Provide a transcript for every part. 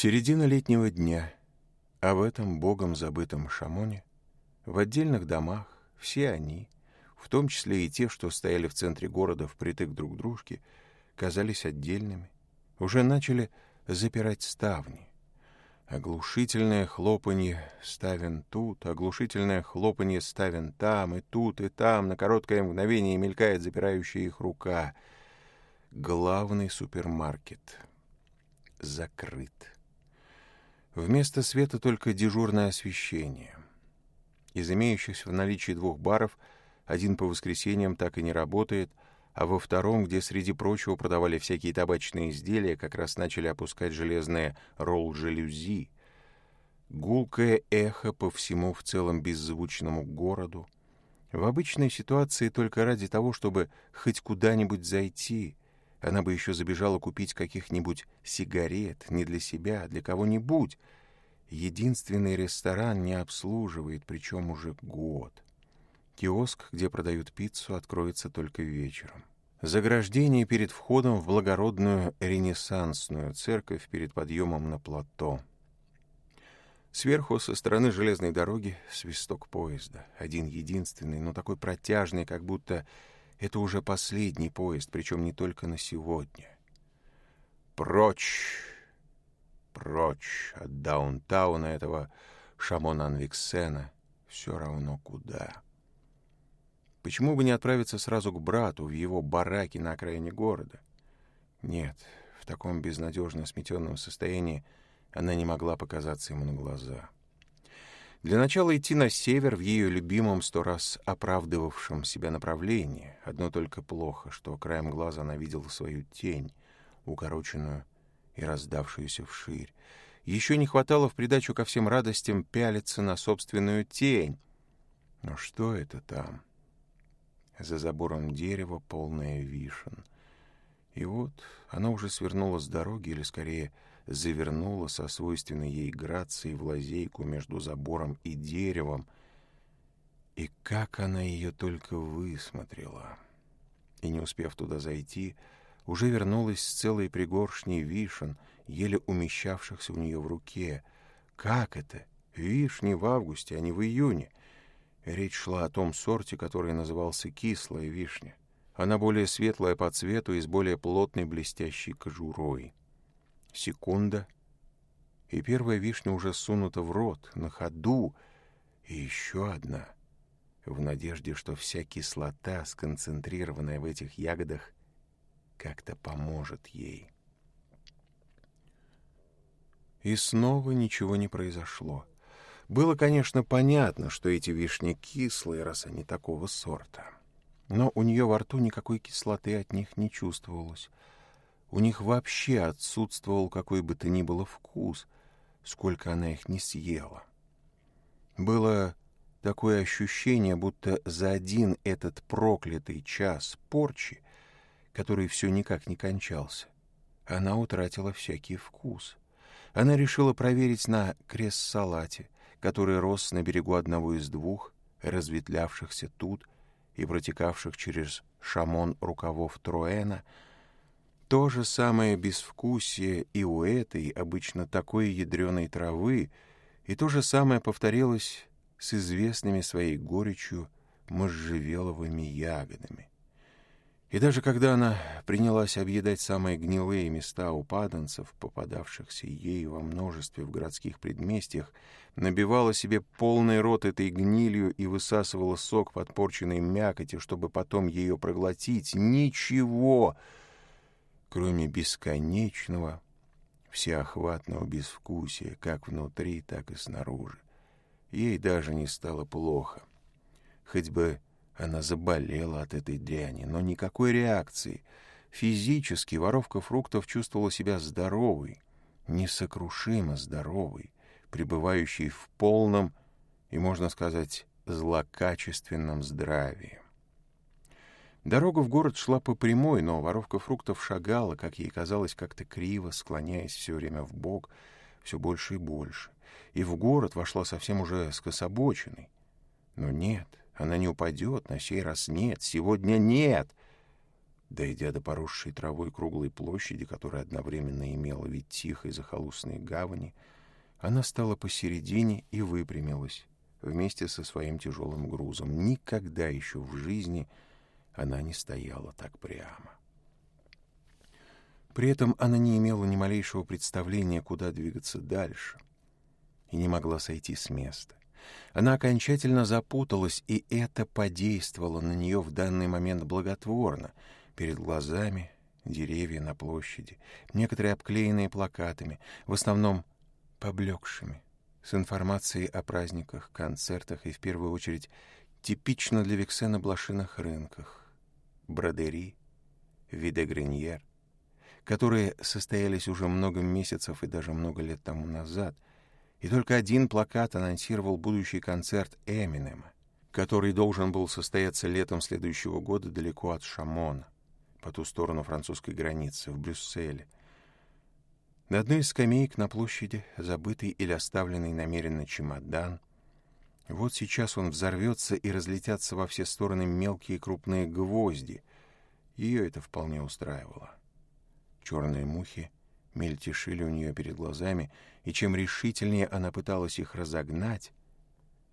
Середина летнего дня. Об этом богом забытом Шамоне, в отдельных домах, все они, в том числе и те, что стояли в центре города впритык друг к дружке, казались отдельными, уже начали запирать ставни. Оглушительное хлопанье ставен тут, оглушительное хлопанье ставен там, и тут, и там, на короткое мгновение мелькает запирающая их рука. Главный супермаркет закрыт. Вместо света только дежурное освещение. Из имеющихся в наличии двух баров, один по воскресеньям так и не работает, а во втором, где среди прочего продавали всякие табачные изделия, как раз начали опускать железные ролл-желюзи. Гулкое эхо по всему в целом беззвучному городу. В обычной ситуации только ради того, чтобы хоть куда-нибудь зайти — она бы еще забежала купить каких-нибудь сигарет, не для себя, а для кого-нибудь, единственный ресторан не обслуживает, причем уже год. Киоск, где продают пиццу, откроется только вечером. Заграждение перед входом в благородную ренессансную церковь перед подъемом на плато. Сверху, со стороны железной дороги, свисток поезда. Один единственный, но такой протяжный, как будто это уже последний поезд, причем не только на сегодня. «Прочь!» прочь от даунтауна этого Шамона Анвиксена, все равно куда. Почему бы не отправиться сразу к брату в его бараке на окраине города? Нет, в таком безнадежно сметенном состоянии она не могла показаться ему на глаза. Для начала идти на север в ее любимом сто раз оправдывавшем себя направлении. Одно только плохо, что краем глаза она видела свою тень, укороченную и раздавшуюся вширь. Еще не хватало в придачу ко всем радостям пялиться на собственную тень. Но что это там? За забором дерева полное вишен. И вот она уже свернула с дороги, или скорее завернула со свойственной ей грацией в лазейку между забором и деревом. И как она ее только высмотрела! И не успев туда зайти, — уже вернулась с целой пригоршней вишен, еле умещавшихся у нее в руке. Как это? Вишни в августе, а не в июне. Речь шла о том сорте, который назывался кислая вишня. Она более светлая по цвету и с более плотной блестящей кожурой. Секунда, и первая вишня уже сунута в рот, на ходу, и еще одна — в надежде, что вся кислота, сконцентрированная в этих ягодах, как-то поможет ей. И снова ничего не произошло. Было, конечно, понятно, что эти вишни кислые, раз они такого сорта. Но у нее во рту никакой кислоты от них не чувствовалось. У них вообще отсутствовал какой бы то ни было вкус, сколько она их не съела. Было такое ощущение, будто за один этот проклятый час порчи который все никак не кончался. Она утратила всякий вкус. Она решила проверить на крест-салате, который рос на берегу одного из двух, разветвлявшихся тут и протекавших через шамон рукавов Троэна, то же самое безвкусие и у этой, обычно такой ядреной травы, и то же самое повторилось с известными своей горечью можжевеловыми ягодами. И даже когда она принялась объедать самые гнилые места у паданцев, попадавшихся ей во множестве в городских предместьях, набивала себе полный рот этой гнилью и высасывала сок подпорченной мякоти, чтобы потом ее проглотить, ничего, кроме бесконечного, всеохватного безвкусия, как внутри, так и снаружи. Ей даже не стало плохо. Хоть бы она заболела от этой дряни, но никакой реакции. Физически воровка фруктов чувствовала себя здоровой, несокрушимо здоровой, пребывающей в полном и, можно сказать, злокачественном здравии. Дорога в город шла по прямой, но воровка фруктов шагала, как ей казалось, как-то криво, склоняясь все время в бок, все больше и больше. И в город вошла совсем уже скособоченной. Но нет, она не упадет, на сей раз нет, сегодня нет. Дойдя до поросшей травой круглой площади, которая одновременно имела вид тихой захолустной гавани, она стала посередине и выпрямилась вместе со своим тяжелым грузом. Никогда еще в жизни она не стояла так прямо. При этом она не имела ни малейшего представления, куда двигаться дальше, и не могла сойти с места. Она окончательно запуталась, и это подействовало на нее в данный момент благотворно. Перед глазами деревья на площади, некоторые обклеенные плакатами, в основном поблекшими, с информацией о праздниках, концертах и, в первую очередь, типично для Виксена блошиных рынках. Бродери, Видегреньер, которые состоялись уже много месяцев и даже много лет тому назад — и только один плакат анонсировал будущий концерт Эминема, который должен был состояться летом следующего года далеко от Шамона, по ту сторону французской границы, в Брюсселе. На одной из скамеек на площади, забытый или оставленный намеренно чемодан, вот сейчас он взорвется и разлетятся во все стороны мелкие и крупные гвозди. Ее это вполне устраивало. Черные мухи — Мельтешили у нее перед глазами, и чем решительнее она пыталась их разогнать,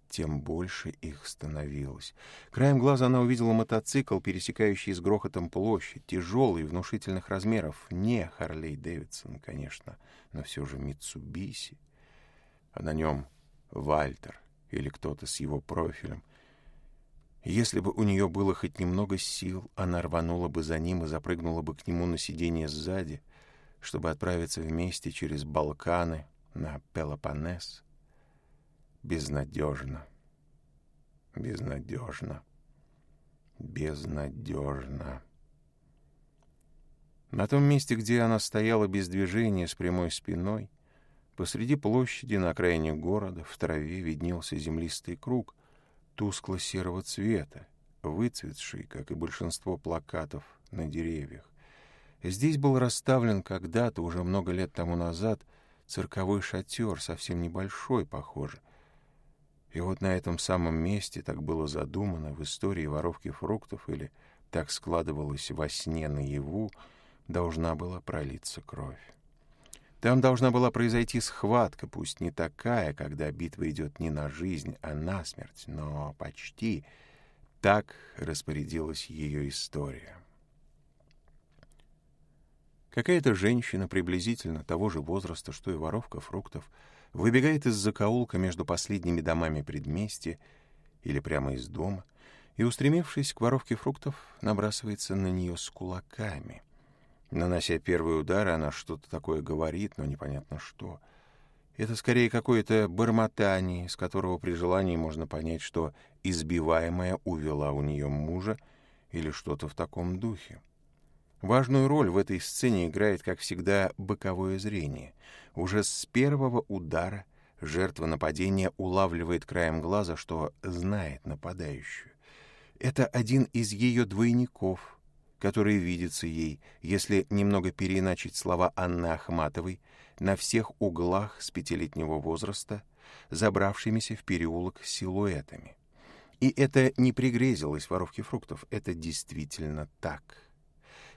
тем больше их становилось. Краем глаза она увидела мотоцикл, пересекающий с грохотом площадь, тяжелый, внушительных размеров. Не Харлей Дэвидсон, конечно, но все же Митсубиси. А на нем Вальтер или кто-то с его профилем. Если бы у нее было хоть немного сил, она рванула бы за ним и запрыгнула бы к нему на сиденье сзади — чтобы отправиться вместе через Балканы на Пелопоннес. Безнадежно. Безнадежно. Безнадежно. На том месте, где она стояла без движения, с прямой спиной, посреди площади на окраине города в траве виднелся землистый круг тускло-серого цвета, выцветший, как и большинство плакатов на деревьях. Здесь был расставлен когда-то, уже много лет тому назад, цирковой шатер, совсем небольшой, похоже. И вот на этом самом месте, так было задумано в истории воровки фруктов, или так складывалось во сне наяву, должна была пролиться кровь. Там должна была произойти схватка, пусть не такая, когда битва идет не на жизнь, а на смерть, но почти так распорядилась ее история. Какая-то женщина приблизительно того же возраста, что и воровка фруктов, выбегает из закоулка между последними домами предместья или прямо из дома и, устремившись к воровке фруктов, набрасывается на нее с кулаками. Нанося первый удар, она что-то такое говорит, но непонятно что. Это скорее какое-то бормотание, из которого при желании можно понять, что избиваемая увела у нее мужа или что-то в таком духе. Важную роль в этой сцене играет, как всегда, боковое зрение. Уже с первого удара жертва нападения улавливает краем глаза, что знает нападающую. Это один из ее двойников, который видится ей, если немного переиначить слова Анны Ахматовой, на всех углах с пятилетнего возраста, забравшимися в переулок силуэтами. И это не пригрезилось воровке фруктов, это действительно так.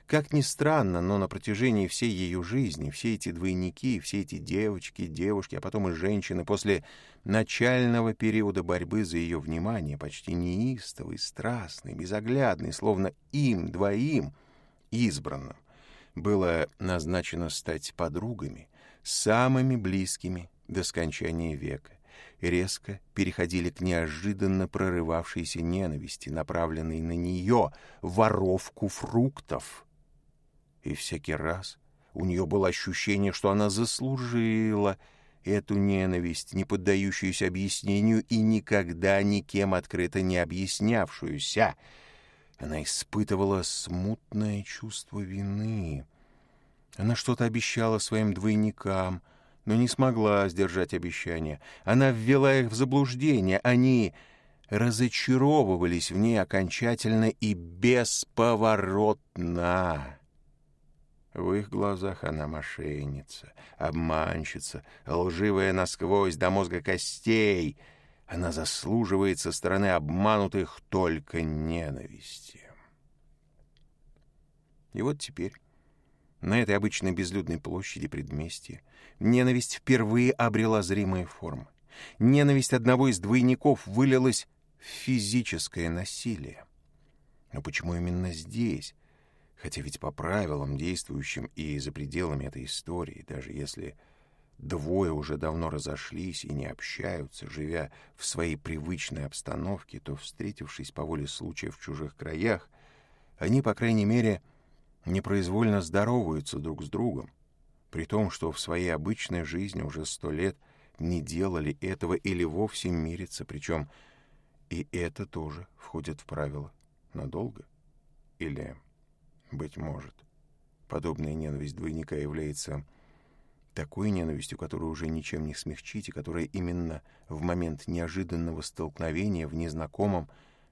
Как ни странно, но на протяжении всей ее жизни все эти двойники, все эти девочки, девушки, а потом и женщины после начального периода борьбы за ее внимание, почти неистовый, страстный, безоглядный, словно им, двоим, избранным, было назначено стать подругами, самыми близкими до скончания века. Резко переходили к неожиданно прорывавшейся ненависти, направленной на нее, воровку фруктов, и всякий раз у нее было ощущение, что она заслужила эту ненависть, не поддающуюся объяснению и никогда никем открыто не объяснявшуюся. Она испытывала смутное чувство вины. Она что-то обещала своим двойникам, но не смогла сдержать обещания. Она ввела их в заблуждение. Они разочаровывались в ней окончательно и бесповоротно. В их глазах она мошенница, обманщица, лживая насквозь до мозга костей. Она заслуживает со стороны обманутых только ненависти. И вот теперь... На этой обычной безлюдной площади предместья ненависть впервые обрела зримые формы. Ненависть одного из двойников вылилась в физическое насилие. Но почему именно здесь, Хотя ведь по правилам, действующим и за пределами этой истории, даже если двое уже давно разошлись и не общаются, живя в своей привычной обстановке, то, встретившись по воле случая в чужих краях, они, по крайней мере, непроизвольно здороваются друг с другом, при том, что в своей обычной жизни уже сто лет не делали этого или вовсе мирятся, причем и это тоже входит в правила надолго или быть может. Подобная ненависть двойника является такой ненавистью, которую уже ничем не смягчить, и которая именно в момент неожиданного столкновения в незнакомом,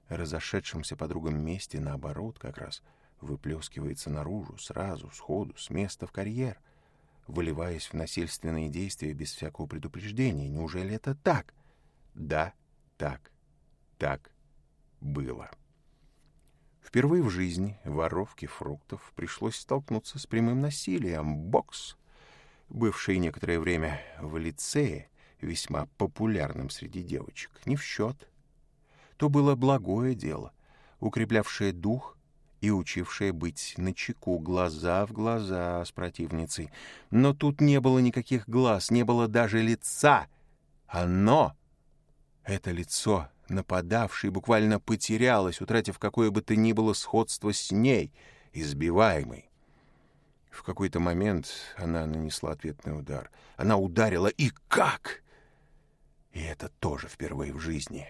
разошедшемся по другом месте, наоборот, как раз выплескивается наружу, сразу, сходу, с места в карьер, выливаясь в насильственные действия без всякого предупреждения. Неужели это так? Да, так, так было. Впервые в жизни воровке фруктов пришлось столкнуться с прямым насилием. Бокс, бывший некоторое время в лицее, весьма популярным среди девочек, не в счет. То было благое дело, укреплявшее дух и учившее быть начеку глаза в глаза с противницей. Но тут не было никаких глаз, не было даже лица. Оно, это лицо, Нападавший буквально потерялась, утратив какое бы то ни было сходство с ней, избиваемой. В какой-то момент она нанесла ответный удар. Она ударила и как! И это тоже впервые в жизни.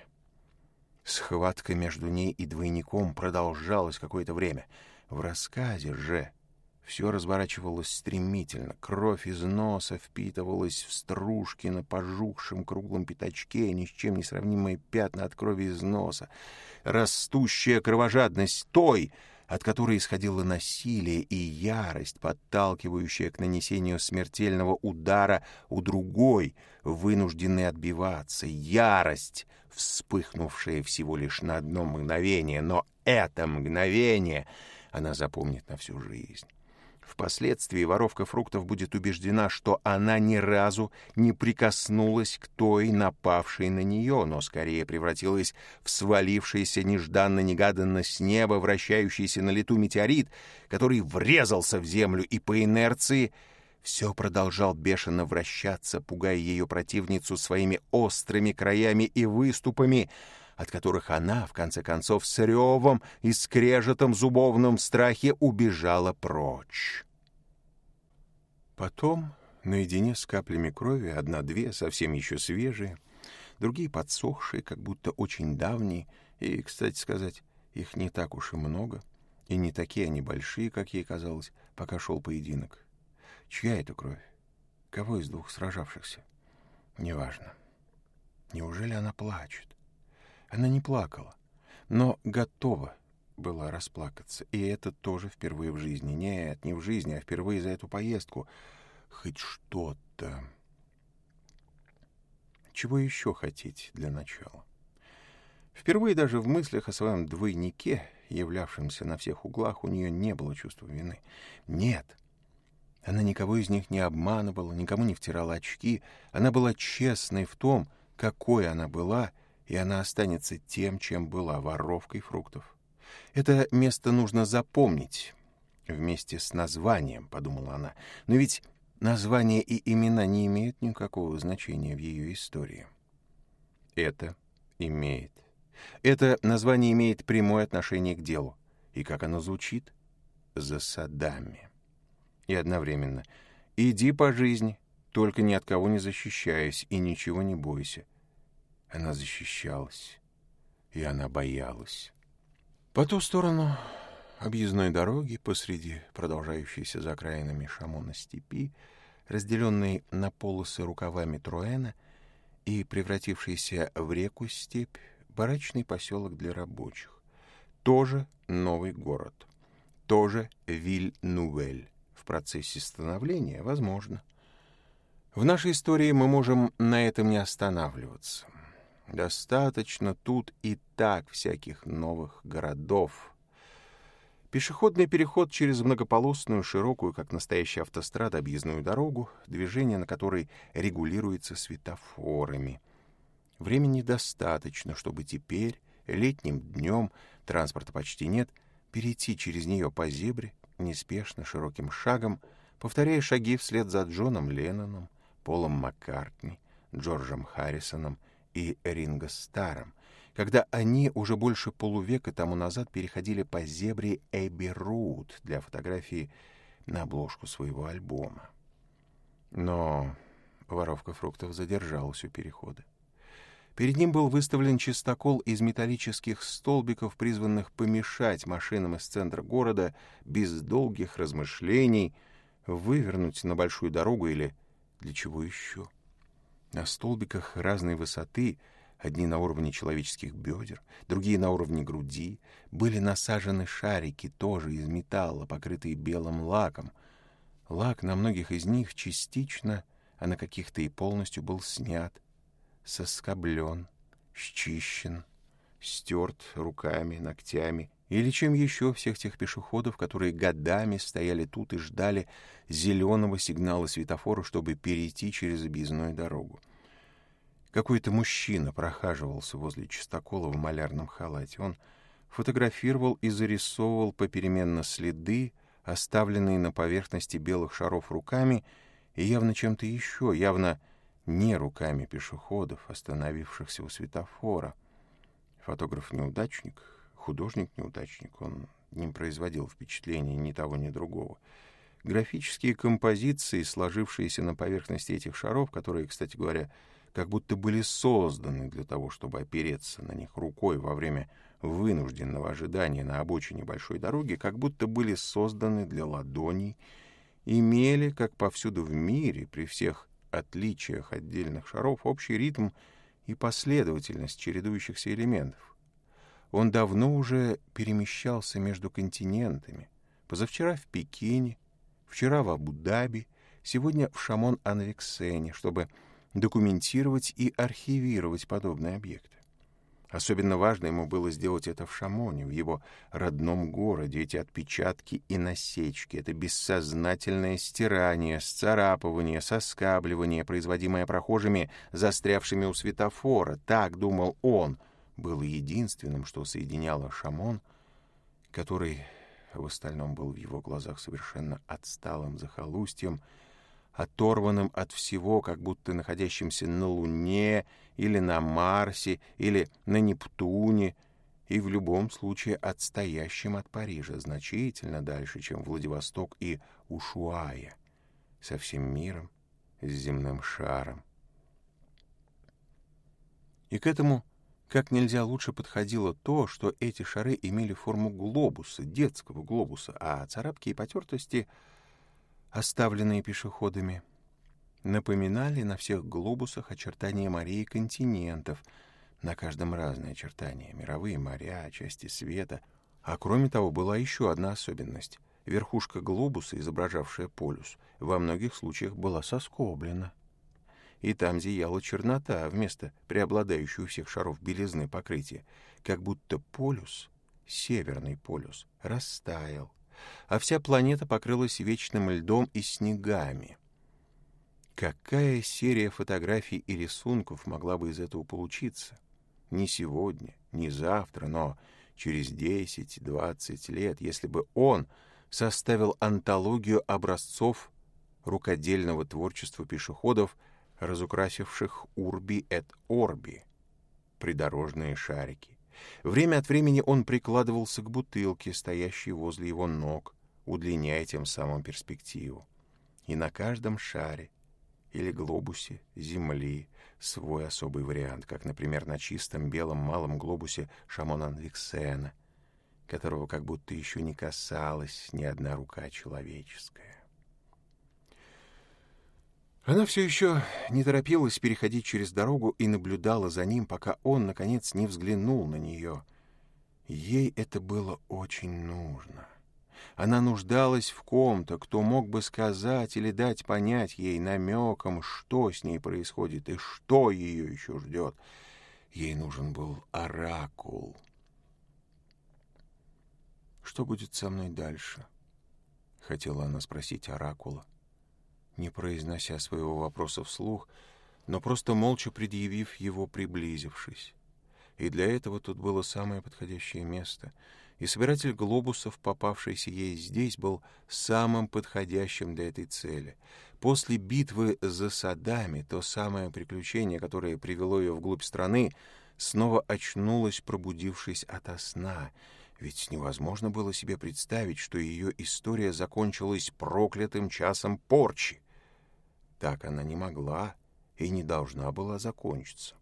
Схватка между ней и двойником продолжалась какое-то время. В рассказе же все разворачивалось стремительно. Кровь из носа впитывалась в стружки на пожухшем круглом пятачке, ни с чем не сравнимые пятна от крови из носа. Растущая кровожадность той, от которой исходило насилие и ярость, подталкивающая к нанесению смертельного удара у другой, вынужденной отбиваться, ярость, вспыхнувшая всего лишь на одно мгновение, но это мгновение она запомнит на всю жизнь. Впоследствии воровка фруктов будет убеждена, что она ни разу не прикоснулась к той, напавшей на нее, но скорее превратилась в свалившийся нежданно-негаданно с неба вращающийся на лету метеорит, который врезался в землю и по инерции все продолжал бешено вращаться, пугая ее противницу своими острыми краями и выступами — от которых она, в конце концов, с ревом и скрежетом зубовном страхе убежала прочь. Потом, наедине с каплями крови, одна-две совсем еще свежие, другие подсохшие, как будто очень давние, и, кстати сказать, их не так уж и много, и не такие они большие, как ей казалось, пока шел поединок. Чья это кровь? Кого из двух сражавшихся? Неважно. Неужели она плачет? Она не плакала, но готова была расплакаться. И это тоже впервые в жизни. Нет, не в жизни, а впервые за эту поездку. Хоть что-то. Чего еще хотеть для начала? Впервые даже в мыслях о своем двойнике, являвшемся на всех углах, у нее не было чувства вины. Нет. Она никого из них не обманывала, никому не втирала очки. Она была честной в том, какой она была — и она останется тем, чем была воровкой фруктов. Это место нужно запомнить вместе с названием, подумала она. Но ведь название и имена не имеют никакого значения в ее истории. Это имеет. Это название имеет прямое отношение к делу. И как оно звучит? За садами. И одновременно «Иди по жизни, только ни от кого не защищаясь и ничего не бойся. Она защищалась, и она боялась. По ту сторону объездной дороги, посреди продолжающейся за окраинами Шамона степи, разделенной на полосы рукавами Труэна и превратившейся в реку степь, барачный поселок для рабочих. Тоже новый город. Тоже Виль-Нувель. В процессе становления, возможно. В нашей истории мы можем на этом не останавливаться. Достаточно тут и так всяких новых городов. Пешеходный переход через многополосную, широкую, как настоящая автострада, объездную дорогу, движение на которой регулируется светофорами. Времени достаточно, чтобы теперь, летним днем, транспорта почти нет, перейти через нее по зебре, неспешно, широким шагом, повторяя шаги вслед за Джоном Ленноном, Полом Маккартни, Джорджем Харрисоном и Рингостаром, когда они уже больше полувека тому назад переходили по зебре Эбби Рут для фотографии на обложку своего альбома. Но воровка фруктов задержалась у перехода. Перед ним был выставлен чистокол из металлических столбиков, призванных помешать машинам из центра города без долгих размышлений вывернуть на большую дорогу или для чего еще. На столбиках разной высоты, одни на уровне человеческих бедер, другие на уровне груди, были насажены шарики, тоже из металла, покрытые белым лаком. Лак на многих из них частично, а на каких-то и полностью был снят, соскоблен, счищен, стерт руками, ногтями. Или чем еще всех тех пешеходов, которые годами стояли тут и ждали зеленого сигнала светофора, чтобы перейти через объездную дорогу. Какой-то мужчина прохаживался возле чистокола в малярном халате. Он фотографировал и зарисовывал попеременно следы, оставленные на поверхности белых шаров руками и явно чем-то еще, явно не руками пешеходов, остановившихся у светофора. Фотограф-неудачник художник неудачник, он не производил впечатления ни того, ни другого. Графические композиции, сложившиеся на поверхности этих шаров, которые, кстати говоря, как будто были созданы для того, чтобы опереться на них рукой во время вынужденного ожидания на обочине большой дороги, как будто были созданы для ладоней, имели, как повсюду в мире, при всех отличиях отдельных шаров, общий ритм и последовательность чередующихся элементов, он давно уже перемещался между континентами. Позавчера в Пекине, вчера в Абу-Даби, сегодня в Шамон-Анрексене, чтобы документировать и архивировать подобные объекты. Особенно важно ему было сделать это в Шамоне, в его родном городе. Эти отпечатки и насечки, это бессознательное стирание, сцарапывание, соскабливание, производимое прохожими, застрявшими у светофора. Так думал он — было единственным, что соединяло Шамон, который в остальном был в его глазах совершенно отсталым захолустьем, оторванным от всего, как будто находящимся на Луне или на Марсе или на Нептуне, и в любом случае отстоящим от Парижа значительно дальше, чем Владивосток и Ушуая, со всем миром, с земным шаром. И к этому – как нельзя лучше подходило то, что эти шары имели форму глобуса, детского глобуса, а царапки и потертости, оставленные пешеходами, напоминали на всех глобусах очертания морей и континентов, на каждом разные очертания, мировые моря, части света. А кроме того, была еще одна особенность. Верхушка глобуса, изображавшая полюс, во многих случаях была соскоблена и там зияла чернота вместо преобладающего у всех шаров белизны покрытия, как будто полюс, северный полюс, растаял, а вся планета покрылась вечным льдом и снегами. Какая серия фотографий и рисунков могла бы из этого получиться? Не сегодня, не завтра, но через 10-20 лет, если бы он составил антологию образцов рукодельного творчества пешеходов – разукрасивших урби эт орби, придорожные шарики. Время от времени он прикладывался к бутылке, стоящей возле его ног, удлиняя тем самым перспективу. И на каждом шаре или глобусе Земли свой особый вариант, как, например, на чистом белом малом глобусе Шамонан Виксена, которого как будто еще не касалась ни одна рука человеческая. Она все еще не торопилась переходить через дорогу и наблюдала за ним, пока он, наконец, не взглянул на нее. Ей это было очень нужно. Она нуждалась в ком-то, кто мог бы сказать или дать понять ей намеком, что с ней происходит и что ее еще ждет. Ей нужен был оракул. «Что будет со мной дальше?» — хотела она спросить оракула. — не произнося своего вопроса вслух, но просто молча предъявив его, приблизившись. И для этого тут было самое подходящее место, и собиратель глобусов, попавшийся ей здесь, был самым подходящим для этой цели. После битвы за садами то самое приключение, которое привело ее вглубь страны, снова очнулась, пробудившись ото сна, ведь невозможно было себе представить, что ее история закончилась проклятым часом порчи. Так она не могла и не должна была закончиться.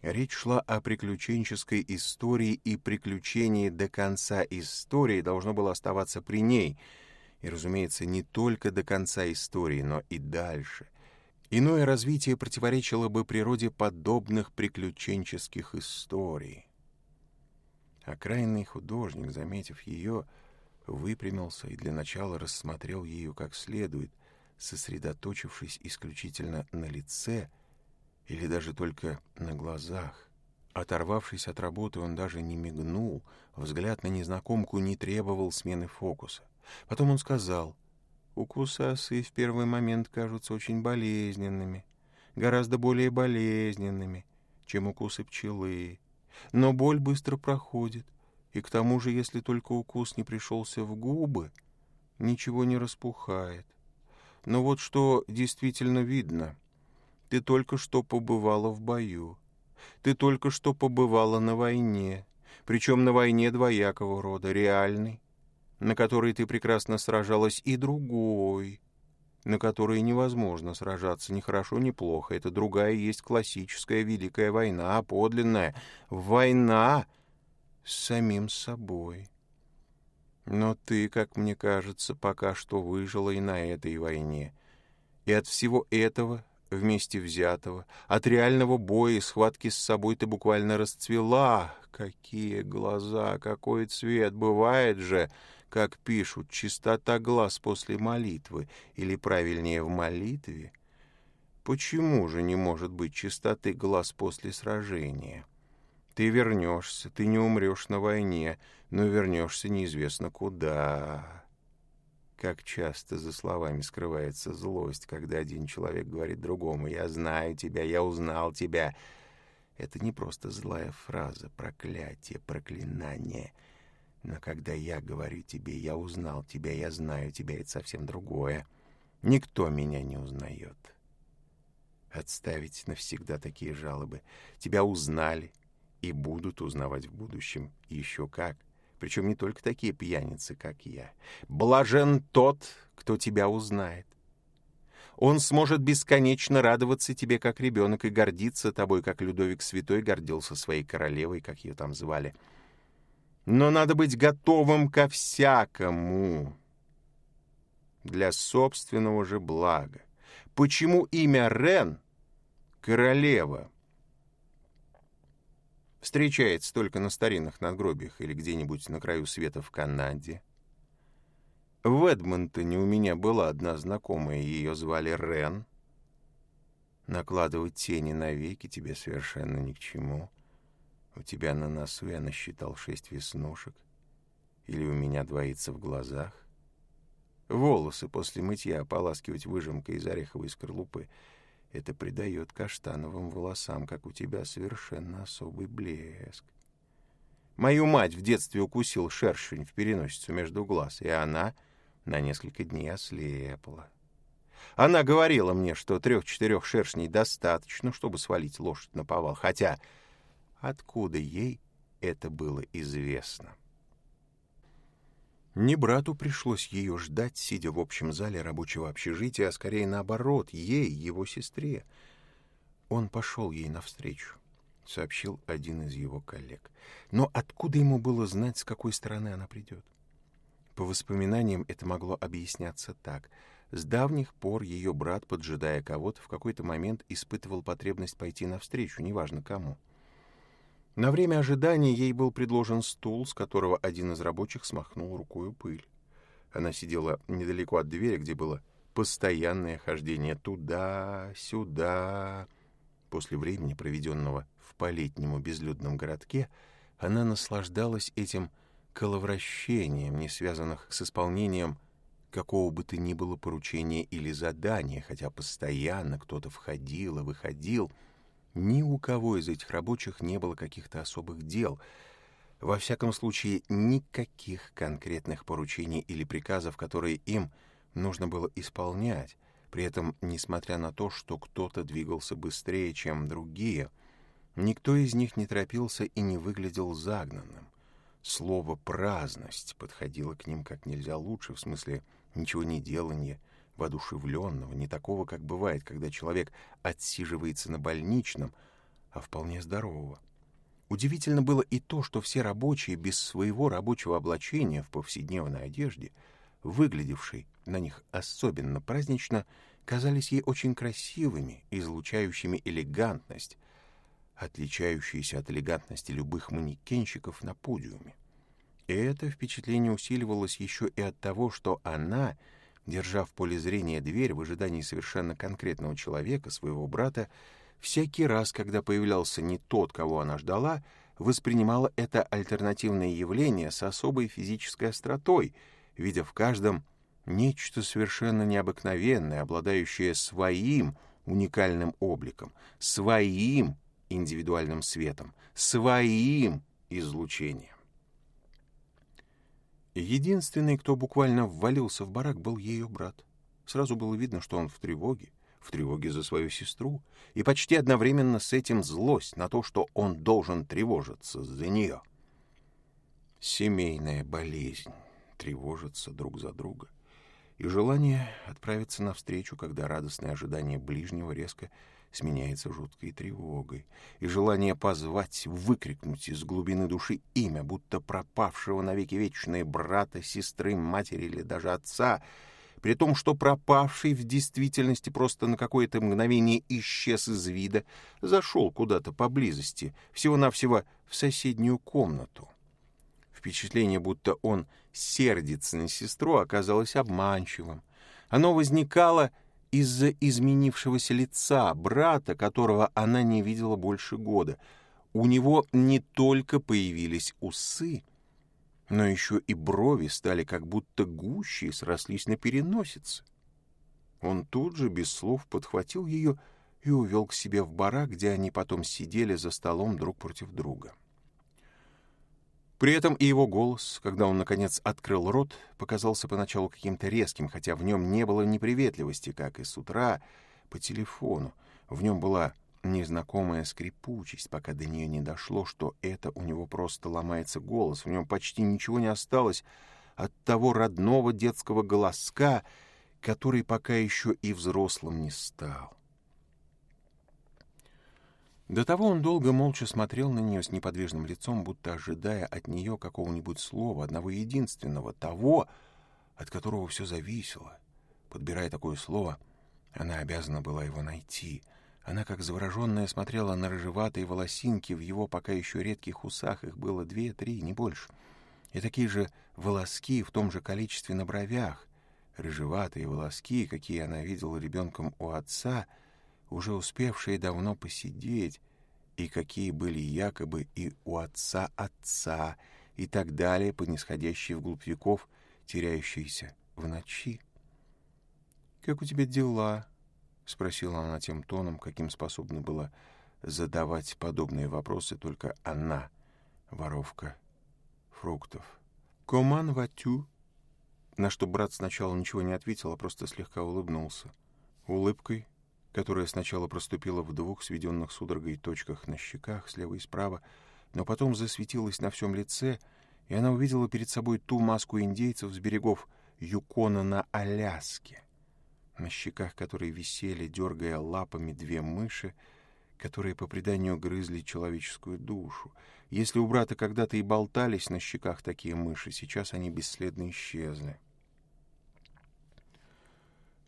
Речь шла о приключенческой истории, и приключение до конца истории должно было оставаться при ней, и, разумеется, не только до конца истории, но и дальше. Иное развитие противоречило бы природе подобных приключенческих историй. Окраинный художник, заметив ее, выпрямился и для начала рассмотрел ее как следует, сосредоточившись исключительно на лице или даже только на глазах. Оторвавшись от работы, он даже не мигнул, взгляд на незнакомку не требовал смены фокуса. Потом он сказал, «Укусы осы в первый момент кажутся очень болезненными, гораздо более болезненными, чем укусы пчелы. Но боль быстро проходит, и к тому же, если только укус не пришелся в губы, ничего не распухает. Но вот что действительно видно. Ты только что побывала в бою. Ты только что побывала на войне. Причем на войне двоякого рода, реальной, на которой ты прекрасно сражалась, и другой, на которой невозможно сражаться ни хорошо, ни плохо. Это другая есть классическая Великая война, подлинная война с самим собой. Но ты, как мне кажется, пока что выжила и на этой войне. И от всего этого, вместе взятого, от реального боя и схватки с собой ты буквально расцвела. Какие глаза, какой цвет! Бывает же, как пишут, чистота глаз после молитвы, или, правильнее, в молитве. Почему же не может быть чистоты глаз после сражения?» Ты вернешься, ты не умрешь на войне, но вернешься неизвестно куда. Как часто за словами скрывается злость, когда один человек говорит другому «Я знаю тебя, я узнал тебя». Это не просто злая фраза, проклятие, проклинание. Но когда я говорю тебе «Я узнал тебя, я знаю тебя», это совсем другое. Никто меня не узнает. Отставить навсегда такие жалобы. Тебя узнали, и будут узнавать в будущем еще как. Причем не только такие пьяницы, как я. Блажен тот, кто тебя узнает. Он сможет бесконечно радоваться тебе, как ребенок, и гордиться тобой, как Людовик Святой гордился своей королевой, как ее там звали. Но надо быть готовым ко всякому для собственного же блага. Почему имя Рен — королева — Встречается только на старинных надгробиях или где-нибудь на краю света в Канаде. В Эдмонтоне у меня была одна знакомая, ее звали Рен. Накладывать тени на веки тебе совершенно ни к чему. У тебя на носу я насчитал шесть веснушек. Или у меня двоится в глазах. Волосы после мытья ополаскивать выжимкой из ореховой скорлупы — это придает каштановым волосам, как у тебя, совершенно особый блеск. Мою мать в детстве укусил шершень в переносицу между глаз, и она на несколько дней ослепла. Она говорила мне, что трех-четырех шершней достаточно, чтобы свалить лошадь на повал, хотя откуда ей это было известно? Небрату пришлось ее ждать, сидя в общем зале рабочего общежития, а скорее наоборот, ей, его сестре. Он пошел ей навстречу, сообщил один из его коллег. Но откуда ему было знать, с какой стороны она придет? По воспоминаниям это могло объясняться так. С давних пор ее брат, поджидая кого-то, в какой-то момент испытывал потребность пойти навстречу, неважно кому. — на время ожидания ей был предложен стул, с которого один из рабочих смахнул рукою пыль. Она сидела недалеко от двери, где было постоянное хождение туда-сюда. После времени, проведенного в полетнему безлюдном городке, она наслаждалась этим коловращением, не связанных с исполнением какого бы то ни было поручения или задания, хотя постоянно кто-то входил и выходил — ни у кого из этих рабочих не было каких-то особых дел. Во всяком случае, никаких конкретных поручений или приказов, которые им нужно было исполнять. При этом, несмотря на то, что кто-то двигался быстрее, чем другие, никто из них не торопился и не выглядел загнанным. Слово «праздность» подходило к ним как нельзя лучше, в смысле ничего не деланье, воодушевленного, не такого, как бывает, когда человек отсиживается на больничном, а вполне здорового. Удивительно было и то, что все рабочие без своего рабочего облачения в повседневной одежде, выглядевшей на них особенно празднично, казались ей очень красивыми, излучающими элегантность, отличающиеся от элегантности любых манекенщиков на подиуме. И это впечатление усиливалось еще и от того, что она — держа в поле зрения дверь в ожидании совершенно конкретного человека, своего брата, всякий раз, когда появлялся не тот, кого она ждала, воспринимала это альтернативное явление с особой физической остротой, видя в каждом нечто совершенно необыкновенное, обладающее своим уникальным обликом, своим индивидуальным светом, своим излучением. Единственный, кто буквально ввалился в барак, был ее брат. Сразу было видно, что он в тревоге, в тревоге за свою сестру, и почти одновременно с этим злость на то, что он должен тревожиться за нее. Семейная болезнь, тревожиться друг за друга, и желание отправиться навстречу, когда радостное ожидание ближнего резко сменяется жуткой тревогой, и желание позвать, выкрикнуть из глубины души имя, будто пропавшего навеки вечные брата, сестры, матери или даже отца, при том, что пропавший в действительности просто на какое-то мгновение исчез из вида, зашел куда-то поблизости, всего-навсего в соседнюю комнату. Впечатление, будто он сердится на сестру, оказалось обманчивым. Оно возникало из-за изменившегося лица брата, которого она не видела больше года. У него не только появились усы, но еще и брови стали как будто гуще и срослись на переносице. Он тут же без слов подхватил ее и увел к себе в барак, где они потом сидели за столом друг против друга. При этом и его голос, когда он, наконец, открыл рот, показался поначалу каким-то резким, хотя в нем не было неприветливости, как и с утра по телефону. В нем была незнакомая скрипучесть, пока до нее не дошло, что это у него просто ломается голос, в нем почти ничего не осталось от того родного детского голоска, который пока еще и взрослым не стал. До того он долго молча смотрел на нее с неподвижным лицом, будто ожидая от нее какого-нибудь слова, одного единственного, того, от которого все зависело. Подбирая такое слово, она обязана была его найти. Она, как завороженная, смотрела на рыжеватые волосинки в его пока еще редких усах, их было две-три, не больше, и такие же волоски в том же количестве на бровях. Рыжеватые волоски, какие она видела ребенком у отца — уже успевшие давно посидеть, и какие были якобы и у отца отца, и так далее, по в вглубь теряющиеся в ночи. «Как у тебя дела?» — спросила она тем тоном, каким способна была задавать подобные вопросы только она, воровка фруктов. «Коман ватю?» На что брат сначала ничего не ответил, а просто слегка улыбнулся. Улыбкой которая сначала проступила в двух сведенных судорогой точках на щеках слева и справа, но потом засветилась на всем лице, и она увидела перед собой ту маску индейцев с берегов Юкона на Аляске, на щеках которой висели, дергая лапами, две мыши, которые, по преданию, грызли человеческую душу. Если у брата когда-то и болтались на щеках такие мыши, сейчас они бесследно исчезли.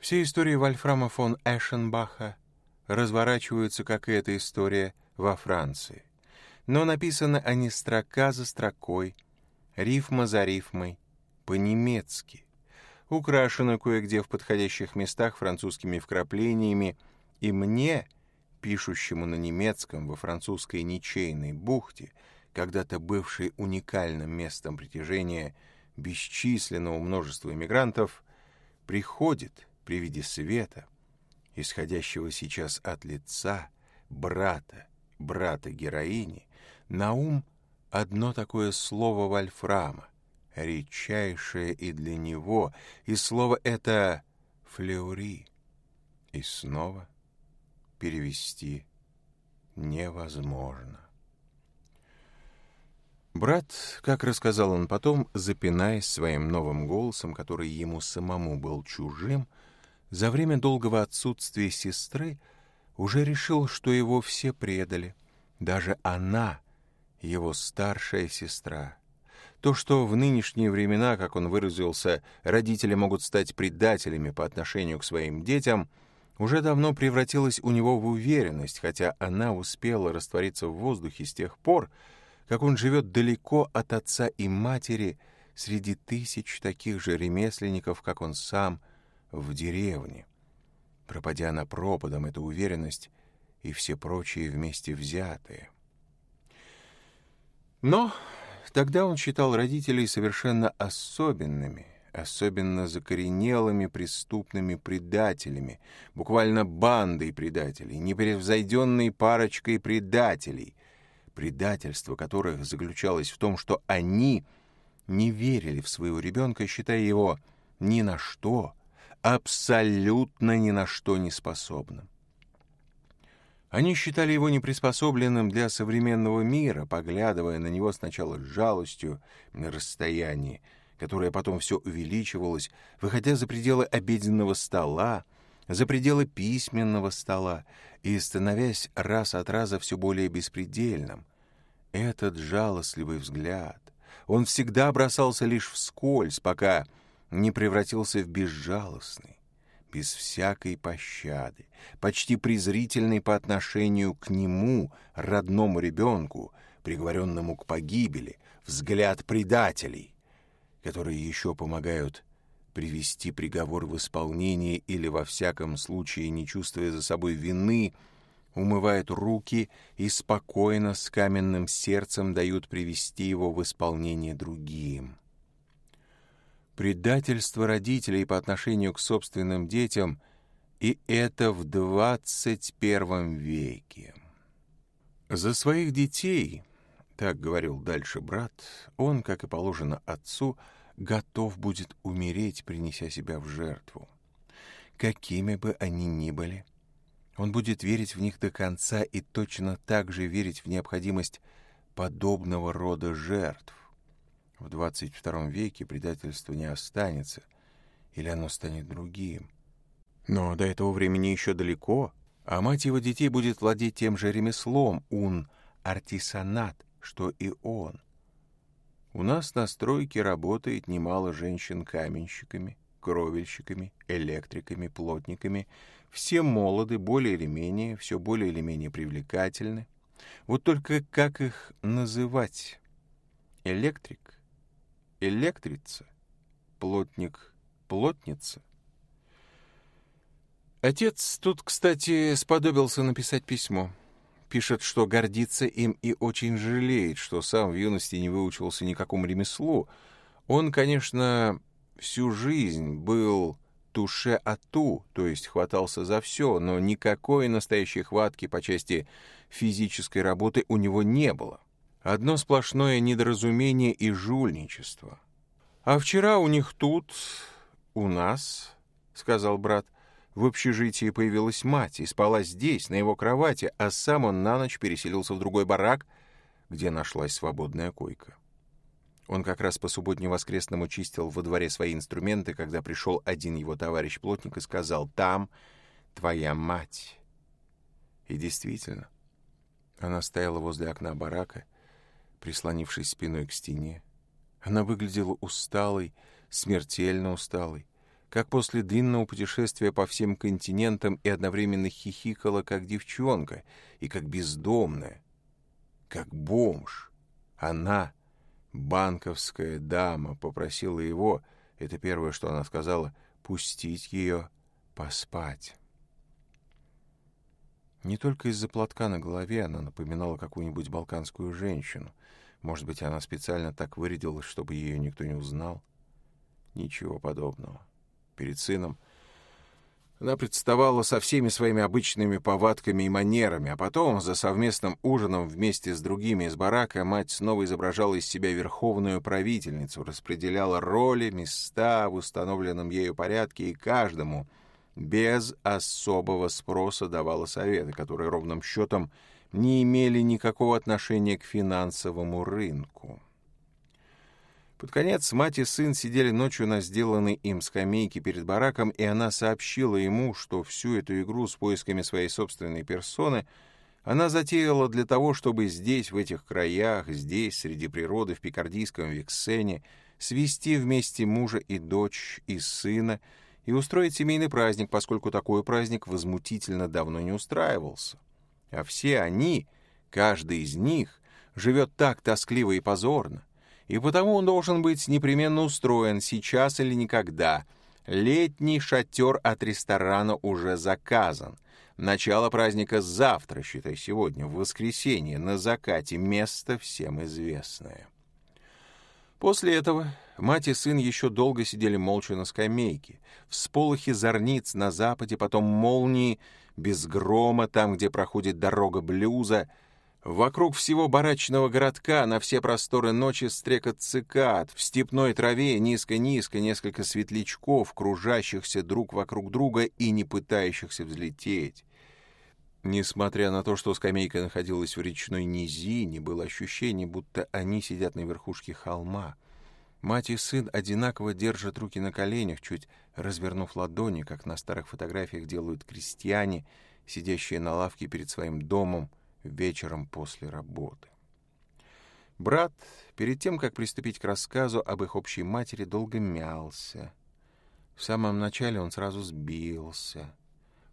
Все истории Вольфрама фон Эшенбаха разворачиваются, как и эта история, во Франции. Но написаны они строка за строкой, рифма за рифмой, по-немецки. Украшены кое-где в подходящих местах французскими вкраплениями, и мне, пишущему на немецком во французской ничейной бухте, когда-то бывшей уникальным местом притяжения бесчисленного множества иммигрантов, приходит — при виде света, исходящего сейчас от лица брата, брата героини, на ум одно такое слово вольфрама, редчайшее и для него, и слово это «флеури». И снова перевести невозможно. Брат, как рассказал он потом, запинаясь своим новым голосом, который ему самому был чужим, — за время долгого отсутствия сестры уже решил, что его все предали. Даже она, его старшая сестра. То, что в нынешние времена, как он выразился, родители могут стать предателями по отношению к своим детям, уже давно превратилось у него в уверенность, хотя она успела раствориться в воздухе с тех пор, как он живет далеко от отца и матери среди тысяч таких же ремесленников, как он сам – в деревне. Пропадя на пропадом эта уверенность и все прочие вместе взятые. Но тогда он считал родителей совершенно особенными, особенно закоренелыми преступными предателями, буквально бандой предателей, непревзойденной парочкой предателей, предательство которых заключалось в том, что они не верили в своего ребенка, считая его ни на что — абсолютно ни на что не способным. Они считали его неприспособленным для современного мира, поглядывая на него сначала с жалостью на расстоянии, которое потом все увеличивалось, выходя за пределы обеденного стола, за пределы письменного стола и становясь раз от раза все более беспредельным. Этот жалостливый взгляд, он всегда бросался лишь вскользь, пока не превратился в безжалостный, без всякой пощады, почти презрительный по отношению к нему, родному ребенку, приговоренному к погибели, взгляд предателей, которые еще помогают привести приговор в исполнение или, во всяком случае, не чувствуя за собой вины, умывают руки и спокойно с каменным сердцем дают привести его в исполнение другим предательство родителей по отношению к собственным детям, и это в 21 веке. За своих детей, так говорил дальше брат, он, как и положено отцу, готов будет умереть, принеся себя в жертву. Какими бы они ни были, он будет верить в них до конца и точно так же верить в необходимость подобного рода жертв. В 22 веке предательство не останется, или оно станет другим. Но до этого времени еще далеко, а мать его детей будет владеть тем же ремеслом, ун, артисанат, что и он. У нас на стройке работает немало женщин каменщиками, кровельщиками, электриками, плотниками. Все молоды, более или менее, все более или менее привлекательны. Вот только как их называть? Электрик электрица, плотник, плотница. Отец тут, кстати, сподобился написать письмо. Пишет, что гордится им и очень жалеет, что сам в юности не выучился никакому ремеслу. Он, конечно, всю жизнь был туше ату, то есть хватался за все, но никакой настоящей хватки по части физической работы у него не было. Одно сплошное недоразумение и жульничество. А вчера у них тут, у нас, сказал брат, в общежитии появилась мать и спала здесь, на его кровати, а сам он на ночь переселился в другой барак, где нашлась свободная койка. Он как раз по субботне-воскресному чистил во дворе свои инструменты, когда пришел один его товарищ-плотник и сказал «Там твоя мать». И действительно, она стояла возле окна барака прислонившись спиной к стене. Она выглядела усталой, смертельно усталой, как после длинного путешествия по всем континентам и одновременно хихикала, как девчонка, и как бездомная, как бомж. Она, банковская дама, попросила его, это первое, что она сказала, пустить ее поспать. Не только из-за платка на голове она напоминала какую-нибудь балканскую женщину — может быть, она специально так вырядилась, чтобы ее никто не узнал? Ничего подобного. Перед сыном она представала со всеми своими обычными повадками и манерами, а потом, за совместным ужином вместе с другими из барака, мать снова изображала из себя верховную правительницу, распределяла роли, места в установленном ею порядке и каждому без особого спроса давала советы, которые ровным счетом не имели никакого отношения к финансовому рынку. Под конец мать и сын сидели ночью на сделанной им скамейке перед бараком, и она сообщила ему, что всю эту игру с поисками своей собственной персоны она затеяла для того, чтобы здесь, в этих краях, здесь, среди природы, в пикардийском Виксене, свести вместе мужа и дочь, и сына, и устроить семейный праздник, поскольку такой праздник возмутительно давно не устраивался а все они, каждый из них, живет так тоскливо и позорно. И потому он должен быть непременно устроен сейчас или никогда. Летний шатер от ресторана уже заказан. Начало праздника завтра, считай сегодня, в воскресенье, на закате, место всем известное. После этого мать и сын еще долго сидели молча на скамейке. в сполохе зорниц на западе, потом молнии — без грома там, где проходит дорога блюза. Вокруг всего барачного городка на все просторы ночи стрекот цикад, в степной траве низко-низко несколько светлячков, кружащихся друг вокруг друга и не пытающихся взлететь. Несмотря на то, что скамейка находилась в речной низине, было ощущение, будто они сидят на верхушке холма. Мать и сын одинаково держат руки на коленях, чуть развернув ладони, как на старых фотографиях делают крестьяне, сидящие на лавке перед своим домом вечером после работы. Брат, перед тем, как приступить к рассказу об их общей матери, долго мялся. В самом начале он сразу сбился.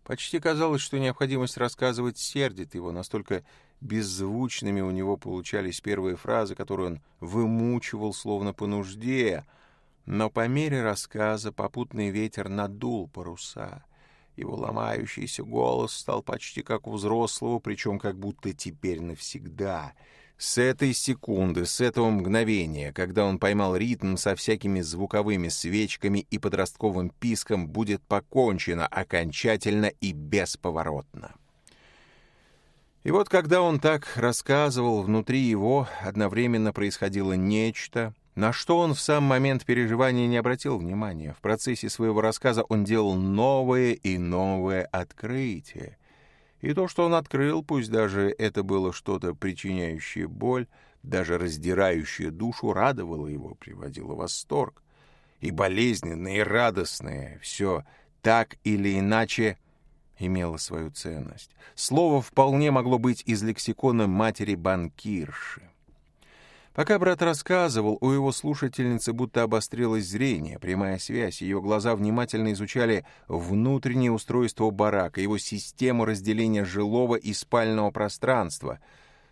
Почти казалось, что необходимость рассказывать сердит его, настолько беззвучными у него получались первые фразы, которые он вымучивал словно по нужде — но по мере рассказа попутный ветер надул паруса. Его ломающийся голос стал почти как у взрослого, причем как будто теперь навсегда. С этой секунды, с этого мгновения, когда он поймал ритм со всякими звуковыми свечками и подростковым писком, будет покончено окончательно и бесповоротно. И вот когда он так рассказывал, внутри его одновременно происходило нечто, на что он в сам момент переживания не обратил внимания. В процессе своего рассказа он делал новые и новые открытия. И то, что он открыл, пусть даже это было что-то причиняющее боль, даже раздирающее душу, радовало его, приводило в восторг. И болезненное, и радостное, все так или иначе имело свою ценность. Слово вполне могло быть из лексикона матери банкирши. Пока брат рассказывал, у его слушательницы будто обострилось зрение, прямая связь, ее глаза внимательно изучали внутреннее устройство барака, его систему разделения жилого и спального пространства.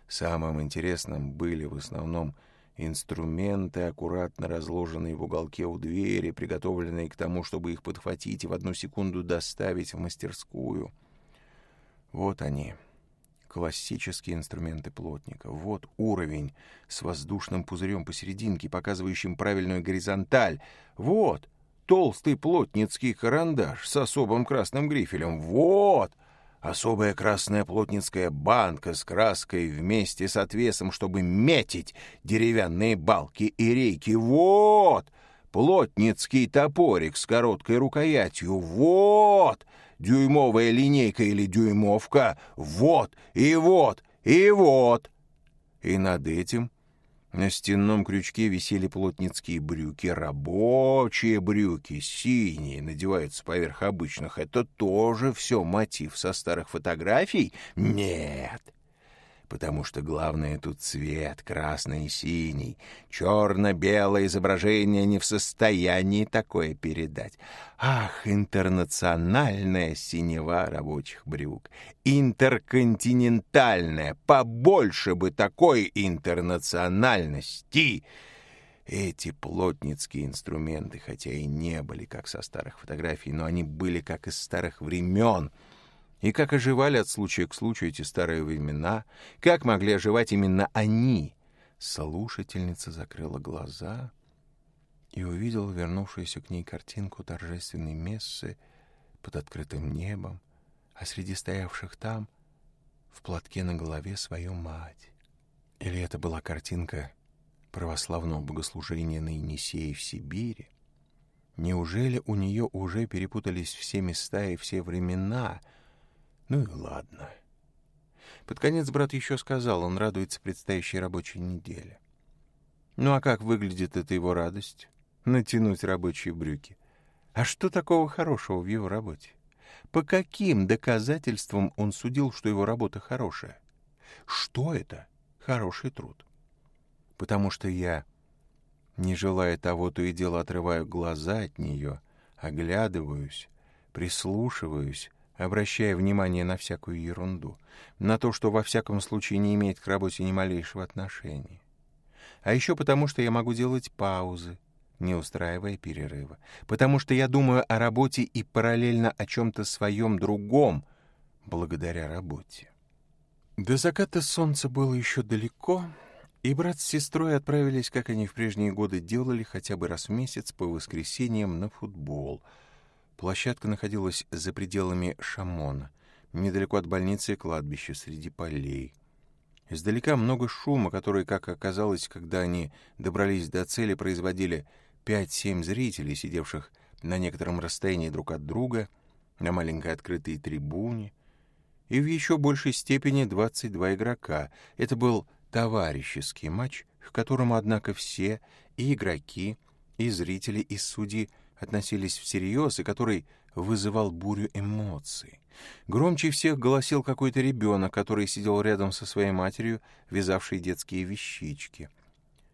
Самым интересным были в основном инструменты, аккуратно разложенные в уголке у двери, приготовленные к тому, чтобы их подхватить и в одну секунду доставить в мастерскую. Вот они. — классические инструменты плотника. Вот уровень с воздушным пузырем посерединке, показывающим правильную горизонталь. Вот толстый плотницкий карандаш с особым красным грифелем. Вот особая красная плотницкая банка с краской вместе с отвесом, чтобы метить деревянные балки и рейки. Вот плотницкий топорик с короткой рукоятью. Вот дюймовая линейка или дюймовка. Вот, и вот, и вот. И над этим на стенном крючке висели плотницкие брюки, рабочие брюки, синие, надеваются поверх обычных. Это тоже все мотив со старых фотографий? Нет потому что главное тут цвет красный и синий. Черно-белое изображение не в состоянии такое передать. Ах, интернациональная синева рабочих брюк! Интерконтинентальная! Побольше бы такой интернациональности!» Эти плотницкие инструменты, хотя и не были как со старых фотографий, но они были как из старых времен — и как оживали от случая к случаю эти старые времена, как могли оживать именно они? Слушательница закрыла глаза и увидела вернувшуюся к ней картинку торжественной мессы под открытым небом, а среди стоявших там в платке на голове свою мать. Или это была картинка православного богослужения на Енисее в Сибири? Неужели у нее уже перепутались все места и все времена — ну и ладно. Под конец брат еще сказал, он радуется предстоящей рабочей неделе. Ну а как выглядит эта его радость? Натянуть рабочие брюки. А что такого хорошего в его работе? По каким доказательствам он судил, что его работа хорошая? Что это хороший труд? Потому что я, не желая того, то и дело отрываю глаза от нее, оглядываюсь, прислушиваюсь, обращая внимание на всякую ерунду, на то, что во всяком случае не имеет к работе ни малейшего отношения. А еще потому, что я могу делать паузы, не устраивая перерыва, потому что я думаю о работе и параллельно о чем-то своем другом, благодаря работе. До заката солнца было еще далеко, и брат с сестрой отправились, как они в прежние годы делали, хотя бы раз в месяц по воскресеньям на футбол — Площадка находилась за пределами Шамона, недалеко от больницы и кладбища среди полей. Издалека много шума, который, как оказалось, когда они добрались до цели, производили 5-7 зрителей, сидевших на некотором расстоянии друг от друга, на маленькой открытой трибуне, и в еще большей степени 22 игрока. Это был товарищеский матч, в котором, однако, все, и игроки, и зрители, и судьи относились всерьез и который вызывал бурю эмоций. Громче всех голосил какой-то ребенок, который сидел рядом со своей матерью, вязавшей детские вещички.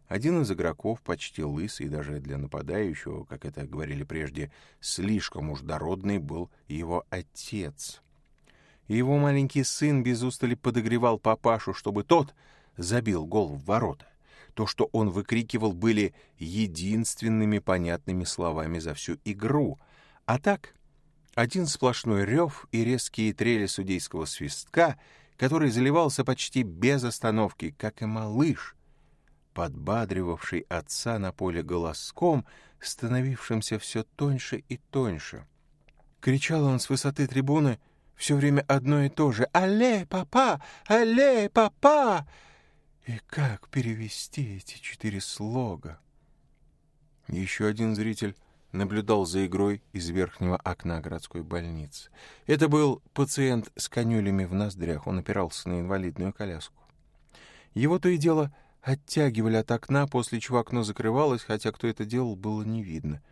Один из игроков, почти лысый, даже для нападающего, как это говорили прежде, слишком уж дородный был его отец. И его маленький сын без устали подогревал папашу, чтобы тот забил гол в ворота. То, что он выкрикивал, были единственными понятными словами за всю игру. А так, один сплошной рев и резкие трели судейского свистка, который заливался почти без остановки, как и малыш, подбадривавший отца на поле голоском, становившимся все тоньше и тоньше. Кричал он с высоты трибуны все время одно и то же «Алле, папа! Алле, папа!» И как перевести эти четыре слога? Еще один зритель наблюдал за игрой из верхнего окна городской больницы. Это был пациент с конюлями в ноздрях, он опирался на инвалидную коляску. Его то и дело оттягивали от окна, после чего окно закрывалось, хотя кто это делал, было не видно.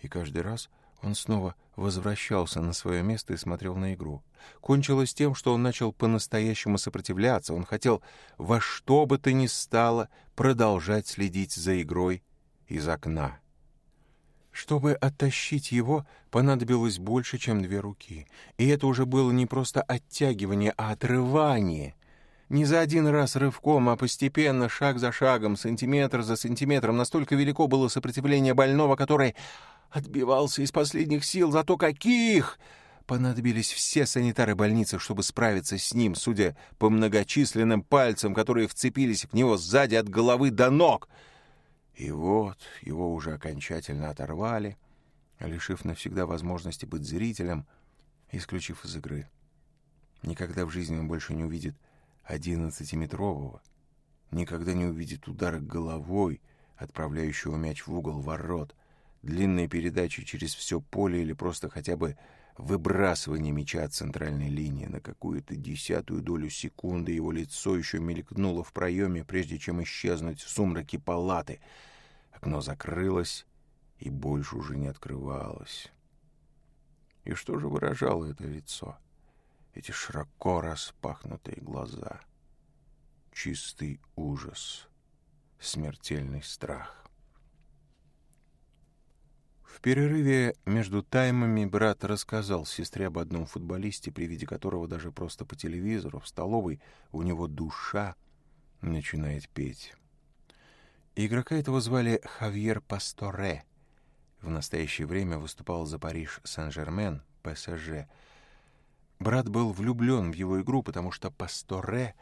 И каждый раз он снова возвращался на свое место и смотрел на игру. Кончилось тем, что он начал по-настоящему сопротивляться. Он хотел во что бы то ни стало продолжать следить за игрой из окна. Чтобы оттащить его, понадобилось больше, чем две руки. И это уже было не просто оттягивание, а отрывание. Не за один раз рывком, а постепенно, шаг за шагом, сантиметр за сантиметром. Настолько велико было сопротивление больного, который Отбивался из последних сил, зато каких! Понадобились все санитары больницы, чтобы справиться с ним, судя по многочисленным пальцам, которые вцепились в него сзади от головы до ног. И вот его уже окончательно оторвали, лишив навсегда возможности быть зрителем, исключив из игры. Никогда в жизни он больше не увидит одиннадцатиметрового, никогда не увидит удара головой, отправляющего мяч в угол ворот — длинные передачи через все поле или просто хотя бы выбрасывание мяча от центральной линии. На какую-то десятую долю секунды его лицо еще мелькнуло в проеме, прежде чем исчезнуть в сумраке палаты. Окно закрылось и больше уже не открывалось. И что же выражало это лицо? Эти широко распахнутые глаза. Чистый ужас, смертельный страх. В перерыве между таймами брат рассказал сестре об одном футболисте, при виде которого даже просто по телевизору в столовой у него душа начинает петь. Игрока этого звали Хавьер Пасторе. В настоящее время выступал за Париж Сен-Жермен, ПСЖ. Брат был влюблен в его игру, потому что Пасторе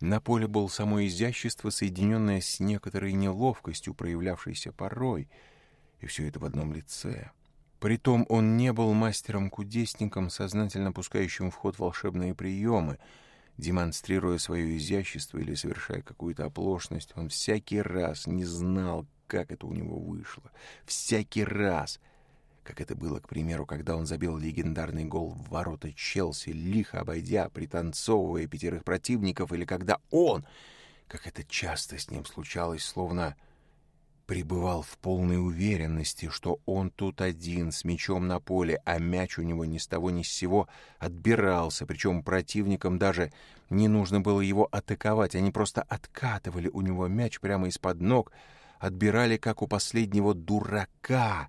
на поле был само изящество, соединенное с некоторой неловкостью, проявлявшейся порой — и все это в одном лице. Притом он не был мастером-кудесником, сознательно пускающим в ход волшебные приемы. Демонстрируя свое изящество или совершая какую-то оплошность, он всякий раз не знал, как это у него вышло. Всякий раз! Как это было, к примеру, когда он забил легендарный гол в ворота Челси, лихо обойдя, пританцовывая пятерых противников, или когда он, как это часто с ним случалось, словно пребывал в полной уверенности, что он тут один, с мячом на поле, а мяч у него ни с того ни с сего отбирался, причем противникам даже не нужно было его атаковать, они просто откатывали у него мяч прямо из-под ног, отбирали, как у последнего дурака,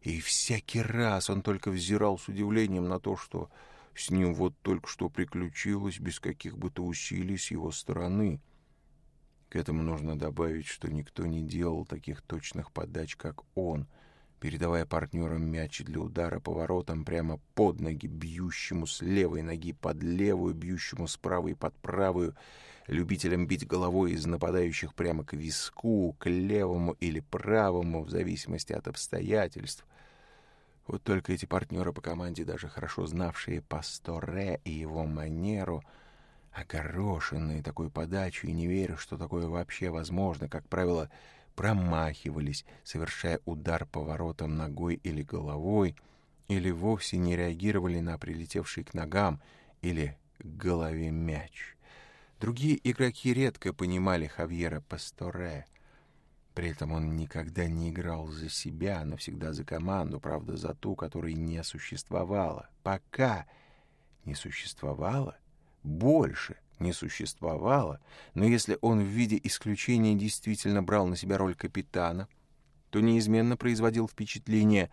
и всякий раз он только взирал с удивлением на то, что с ним вот только что приключилось без каких бы то усилий с его стороны». К этому нужно добавить, что никто не делал таких точных подач, как он, передавая партнерам мяч для удара поворотом прямо под ноги, бьющему с левой ноги под левую, бьющему с правой под правую, любителям бить головой из нападающих прямо к виску, к левому или правому, в зависимости от обстоятельств. Вот только эти партнеры по команде, даже хорошо знавшие Пасторе и его манеру — огорошенные такой подачей, не веря, что такое вообще возможно. Как правило, промахивались, совершая удар поворотом ногой или головой, или вовсе не реагировали на прилетевший к ногам или к голове мяч. Другие игроки редко понимали Хавьера Пасторе. При этом он никогда не играл за себя, но всегда за команду, правда, за ту, которой не существовало. Пока не существовало, больше не существовало, но если он в виде исключения действительно брал на себя роль капитана, то неизменно производил впечатление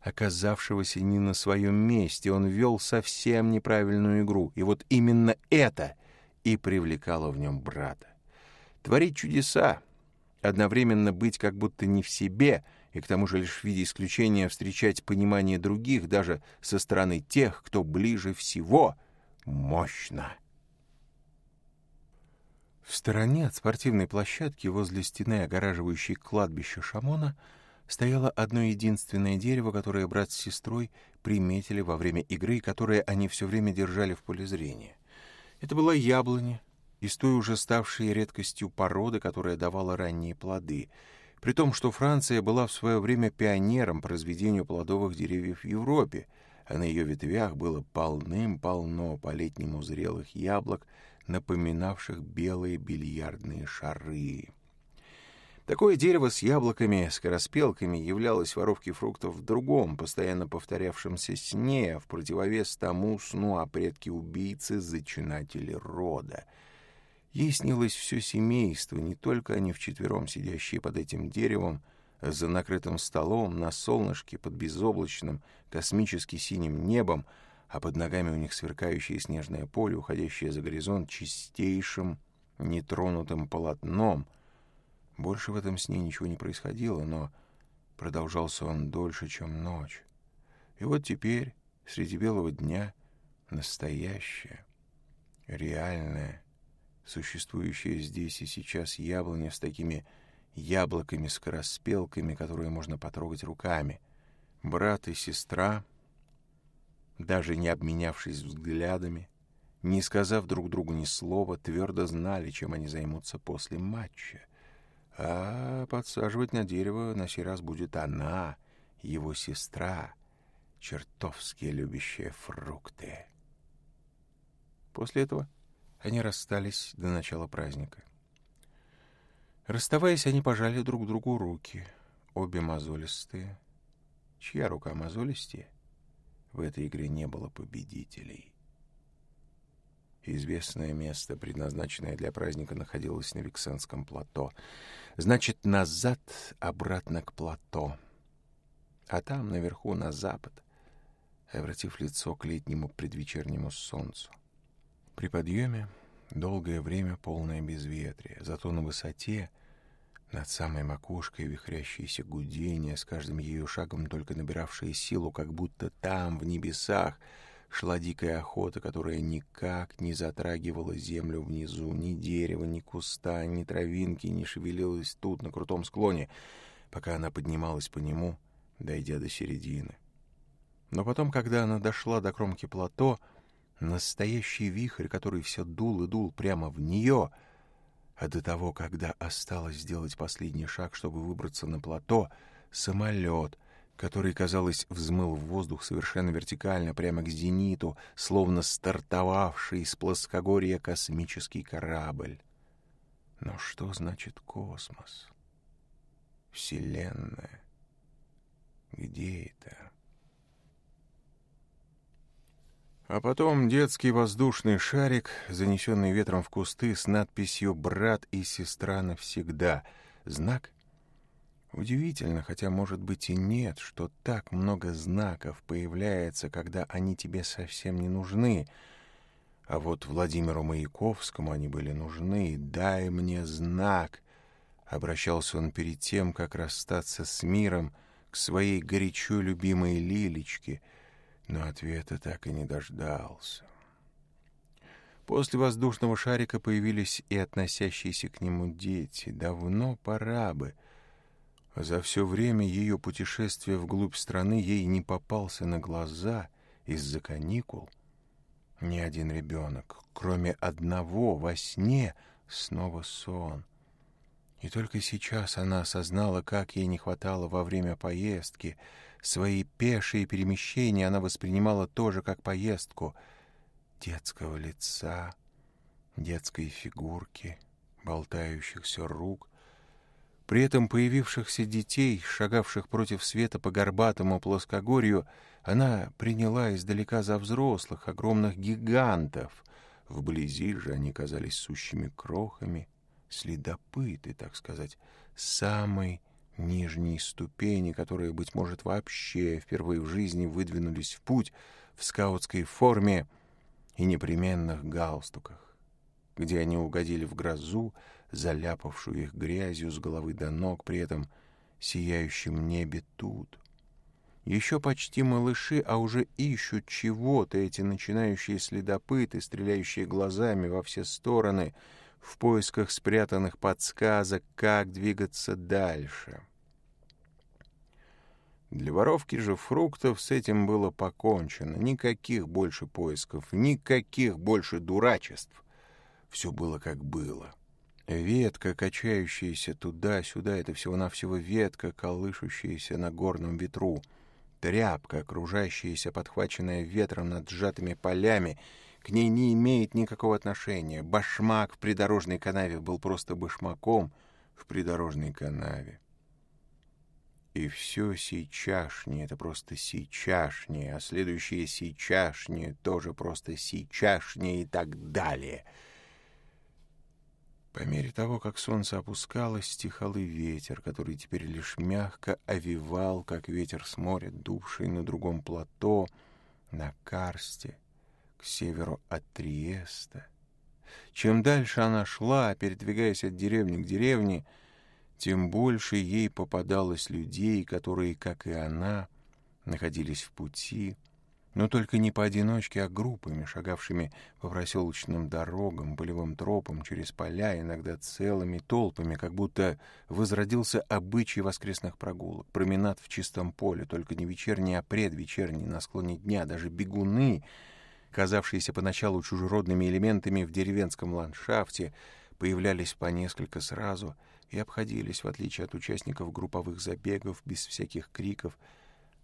оказавшегося не на своем месте. Он вел совсем неправильную игру, и вот именно это и привлекало в нем брата. Творить чудеса, одновременно быть как будто не в себе — и к тому же лишь в виде исключения встречать понимание других даже со стороны тех, кто ближе всего мощно. В стороне от спортивной площадки возле стены, огораживающей кладбище Шамона, стояло одно единственное дерево, которое брат с сестрой приметили во время игры, которое они все время держали в поле зрения. Это была яблоня, из той уже ставшей редкостью породы, которая давала ранние плоды, при том, что Франция была в свое время пионером по разведению плодовых деревьев в Европе — а на ее ветвях было полным-полно по-летнему зрелых яблок, напоминавших белые бильярдные шары. Такое дерево с яблоками, скороспелками являлось воровки фруктов в другом, постоянно повторявшемся сне, в противовес тому сну а о предке убийцы, зачинателе рода. Ей снилось все семейство, не только они вчетвером сидящие под этим деревом, за накрытым столом, на солнышке, под безоблачным, космически синим небом, а под ногами у них сверкающее снежное поле, уходящее за горизонт чистейшим, нетронутым полотном. Больше в этом сне ничего не происходило, но продолжался он дольше, чем ночь. И вот теперь, среди белого дня, настоящее, реальное, существующее здесь и сейчас яблоня с такими яблоками с скороспелками, которые можно потрогать руками. Брат и сестра, даже не обменявшись взглядами, не сказав друг другу ни слова, твердо знали, чем они займутся после матча. А подсаживать на дерево на сей раз будет она, его сестра, чертовски любящая фрукты. После этого они расстались до начала праздника. Расставаясь, они пожали друг другу руки, обе мозолистые. Чья рука мозолистее? В этой игре не было победителей. Известное место, предназначенное для праздника, находилось на Виксенском плато. Значит, назад, обратно к плато. А там, наверху, на запад, обратив лицо к летнему предвечернему солнцу. При подъеме Долгое время полное безветрие, зато на высоте, над самой макушкой вихрящееся гудение, с каждым ее шагом только набиравшее силу, как будто там, в небесах, шла дикая охота, которая никак не затрагивала землю внизу, ни дерева, ни куста, ни травинки не шевелилась тут, на крутом склоне, пока она поднималась по нему, дойдя до середины. Но потом, когда она дошла до кромки плато, — настоящий вихрь, который все дул и дул прямо в нее, а до того, когда осталось сделать последний шаг, чтобы выбраться на плато, самолет, который, казалось, взмыл в воздух совершенно вертикально прямо к зениту, словно стартовавший из плоскогорья космический корабль. Но что значит космос? Вселенная. Где это? А потом детский воздушный шарик, занесенный ветром в кусты с надписью «Брат и сестра навсегда». Знак? Удивительно, хотя, может быть, и нет, что так много знаков появляется, когда они тебе совсем не нужны. А вот Владимиру Маяковскому они были нужны. «Дай мне знак!» Обращался он перед тем, как расстаться с миром, к своей горячо любимой Лилечке — но-ответа так и не дождался. После воздушного шарика появились и относящиеся к нему дети. Давно пора бы. За все время ее путешествия вглубь страны ей не попался на глаза из-за каникул. Ни один ребенок, кроме одного, во сне снова сон. И только сейчас она осознала, как ей не хватало во время поездки — свои пешие перемещения она воспринимала тоже как поездку детского лица, детской фигурки, болтающихся рук. При этом появившихся детей, шагавших против света по горбатому плоскогорью, она приняла издалека за взрослых, огромных гигантов. Вблизи же они казались сущими крохами, следопыты, так сказать, самой нижние ступени, которые, быть может, вообще впервые в жизни выдвинулись в путь в скаутской форме и непременных галстуках, где они угодили в грозу, заляпавшую их грязью с головы до ног, при этом сияющем небе тут. Еще почти малыши, а уже ищут чего-то эти начинающие следопыты, стреляющие глазами во все стороны — в поисках спрятанных подсказок, как двигаться дальше. Для воровки же фруктов с этим было покончено. Никаких больше поисков, никаких больше дурачеств. Все было как было. Ветка, качающаяся туда-сюда, это всего-навсего ветка, колышущаяся на горном ветру. Тряпка, окружающаяся, подхваченная ветром над сжатыми полями — к ней не имеет никакого отношения. Башмак в придорожной канаве был просто башмаком в придорожной канаве. И все сейчашнее — это просто сейчашнее, а следующее сейчашнее — тоже просто сейчашнее и так далее. По мере того, как солнце опускалось, стихал и ветер, который теперь лишь мягко овивал, как ветер с моря, дувший на другом плато, на карсте — северу от Триеста. Чем дальше она шла, передвигаясь от деревни к деревне, тем больше ей попадалось людей, которые, как и она, находились в пути, но только не поодиночке, а группами, шагавшими по проселочным дорогам, полевым тропам, через поля, иногда целыми толпами, как будто возродился обычай воскресных прогулок, променад в чистом поле, только не вечерний, а предвечерний, на склоне дня, даже бегуны — казавшиеся поначалу чужеродными элементами в деревенском ландшафте, появлялись по несколько сразу и обходились, в отличие от участников групповых забегов, без всяких криков,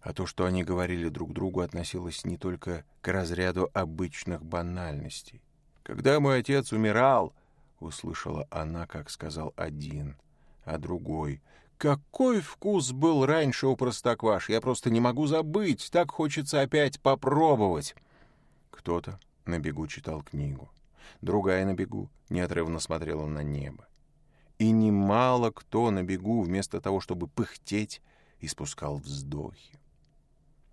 а то, что они говорили друг другу, относилось не только к разряду обычных банальностей. «Когда мой отец умирал», — услышала она, как сказал один, а другой. «Какой вкус был раньше у простокваш! Я просто не могу забыть! Так хочется опять попробовать!» Кто-то на бегу читал книгу, другая на бегу неотрывно смотрела на небо. И немало кто на бегу вместо того, чтобы пыхтеть, испускал вздохи.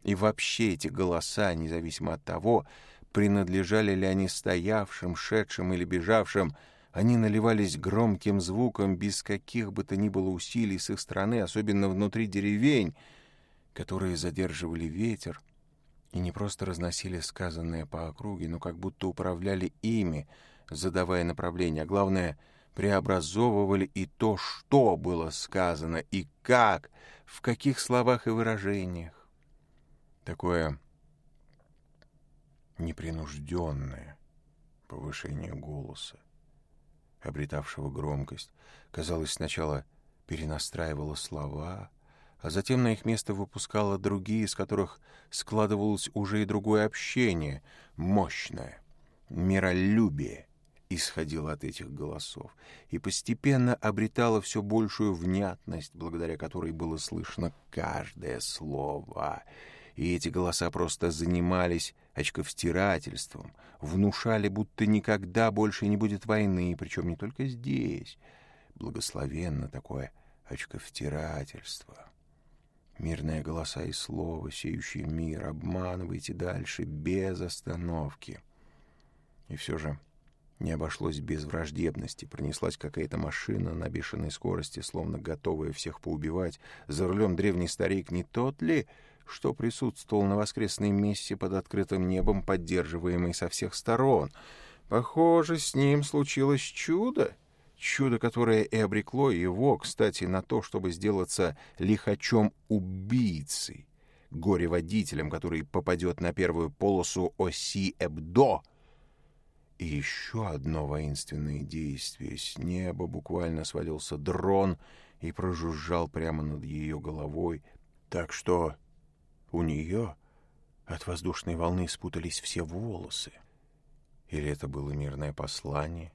И вообще эти голоса, независимо от того, принадлежали ли они стоявшим, шедшим или бежавшим, они наливались громким звуком без каких бы то ни было усилий с их стороны, особенно внутри деревень, которые задерживали ветер, и не просто разносили сказанное по округе, но как будто управляли ими, задавая направление. А главное, преобразовывали и то, что было сказано, и как, в каких словах и выражениях. Такое непринужденное повышение голоса, обретавшего громкость, казалось, сначала перенастраивало слова, а затем на их место выпускала другие, из которых складывалось уже и другое общение, мощное. Миролюбие исходило от этих голосов и постепенно обретало все большую внятность, благодаря которой было слышно каждое слово. И эти голоса просто занимались очковстирательством, внушали, будто никогда больше не будет войны, причем не только здесь. Благословенно такое очковтирательство. Мирные голоса и слова, сеющие мир, обманываете дальше без остановки. И все же не обошлось без враждебности. Пронеслась какая-то машина на бешеной скорости, словно готовая всех поубивать. За рулем древний старик не тот ли, что присутствовал на воскресной мессе под открытым небом, поддерживаемый со всех сторон? Похоже, с ним случилось чудо чудо, которое и обрекло его, кстати, на то, чтобы сделаться лихачом-убийцей, горе-водителем, который попадет на первую полосу оси Эбдо. И еще одно воинственное действие. С неба буквально свалился дрон и прожужжал прямо над ее головой, так что у нее от воздушной волны спутались все волосы. Или это было мирное послание?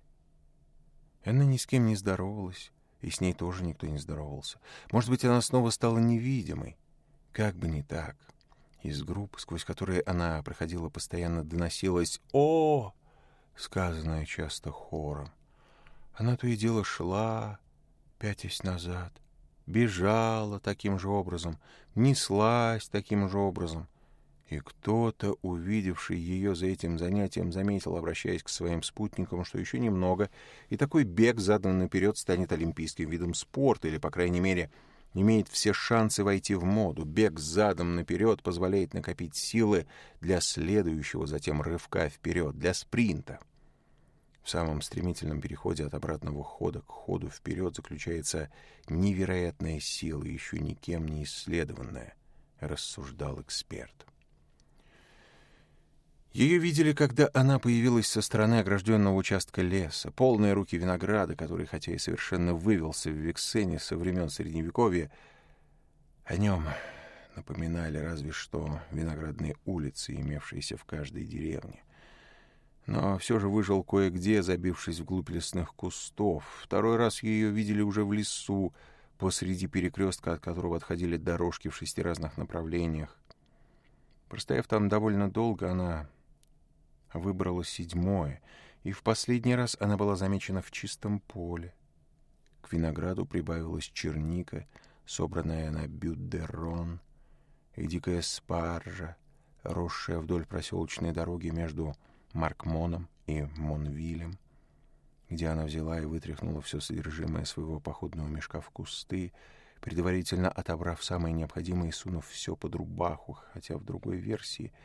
Она ни с кем не здоровалась, и с ней тоже никто не здоровался. Может быть, она снова стала невидимой. Как бы не так. Из групп, сквозь которые она проходила постоянно, доносилось «О!», сказанное часто хором. Она то и дело шла, пятясь назад, бежала таким же образом, неслась таким же образом. И кто-то, увидевший ее за этим занятием, заметил, обращаясь к своим спутникам, что еще немного, и такой бег задан наперед станет олимпийским видом спорта, или, по крайней мере, имеет все шансы войти в моду. Бег задом наперед позволяет накопить силы для следующего затем рывка вперед, для спринта. В самом стремительном переходе от обратного хода к ходу вперед заключается невероятная сила, еще никем не исследованная, рассуждал эксперт. Ее видели, когда она появилась со стороны огражденного участка леса, полные руки винограда, который, хотя и совершенно вывелся в Вексене со времен Средневековья, о нем напоминали разве что виноградные улицы, имевшиеся в каждой деревне. Но все же выжил кое-где, забившись вглубь лесных кустов. Второй раз ее видели уже в лесу, посреди перекрестка, от которого отходили дорожки в шести разных направлениях. Простояв там довольно долго, она выбрала седьмое, и в последний раз она была замечена в чистом поле. К винограду прибавилась черника, собранная на Бюддерон, и дикая спаржа, росшая вдоль проселочной дороги между Маркмоном и Монвилем, где она взяла и вытряхнула все содержимое своего походного мешка в кусты, предварительно отобрав самое необходимое и сунув все под рубаху, хотя в другой версии —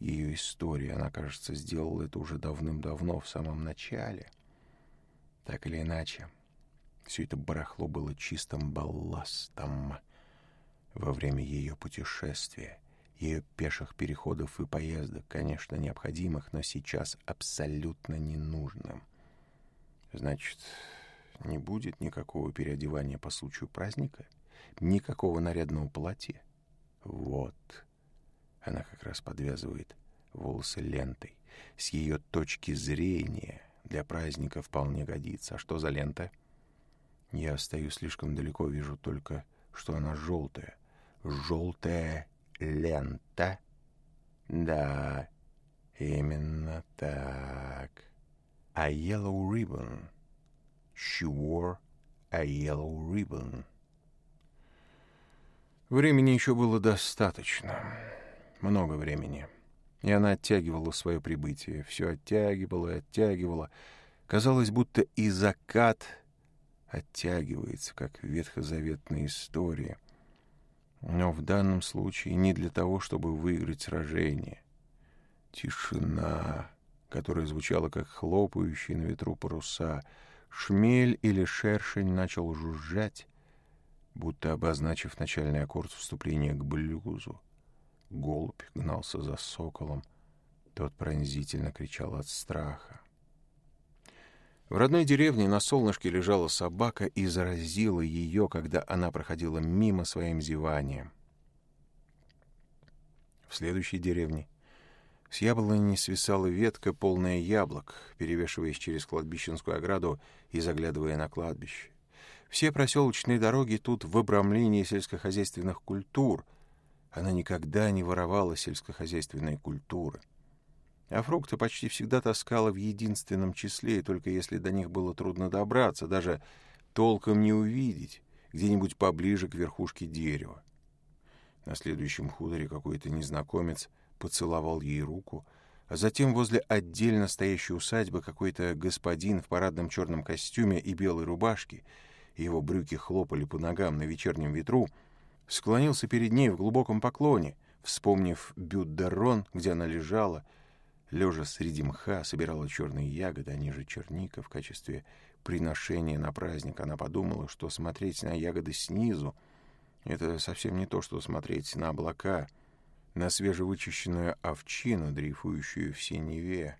ее история, она, кажется, сделала это уже давным-давно, в самом начале. Так или иначе, все это барахло было чистым балластом во время ее путешествия, ее пеших переходов и поездок, конечно, необходимых, но сейчас абсолютно ненужным. Значит, не будет никакого переодевания по случаю праздника? Никакого нарядного платья? Вот. Она как раз подвязывает волосы лентой. С ее точки зрения для праздника вполне годится. А что за лента? Я стою слишком далеко, вижу только, что она желтая. Желтая лента? Да, именно так. A yellow ribbon. She wore a yellow ribbon. Времени еще было достаточно много времени. И она оттягивала свое прибытие, все оттягивала и оттягивала. Казалось, будто и закат оттягивается, как в ветхозаветной истории. Но в данном случае не для того, чтобы выиграть сражение. Тишина, которая звучала как хлопающие на ветру паруса, шмель или шершень начал жужжать, будто обозначив начальный аккорд вступления к блюзу. Голубь гнался за соколом. Тот пронзительно кричал от страха. В родной деревне на солнышке лежала собака и заразила ее, когда она проходила мимо своим зеванием. В следующей деревне с яблони свисала ветка, полная яблок, перевешиваясь через кладбищенскую ограду и заглядывая на кладбище. Все проселочные дороги тут в обрамлении сельскохозяйственных культур — она никогда не воровала сельскохозяйственной культуры. А фрукты почти всегда таскала в единственном числе, и только если до них было трудно добраться, даже толком не увидеть, где-нибудь поближе к верхушке дерева. На следующем хуторе какой-то незнакомец поцеловал ей руку, а затем возле отдельно стоящей усадьбы какой-то господин в парадном черном костюме и белой рубашке, его брюки хлопали по ногам на вечернем ветру — склонился перед ней в глубоком поклоне, вспомнив Бюддарон, где она лежала, лежа среди мха, собирала черные ягоды, а ниже черника в качестве приношения на праздник. Она подумала, что смотреть на ягоды снизу — это совсем не то, что смотреть на облака, на свежевычищенную овчину, дрейфующую в синеве.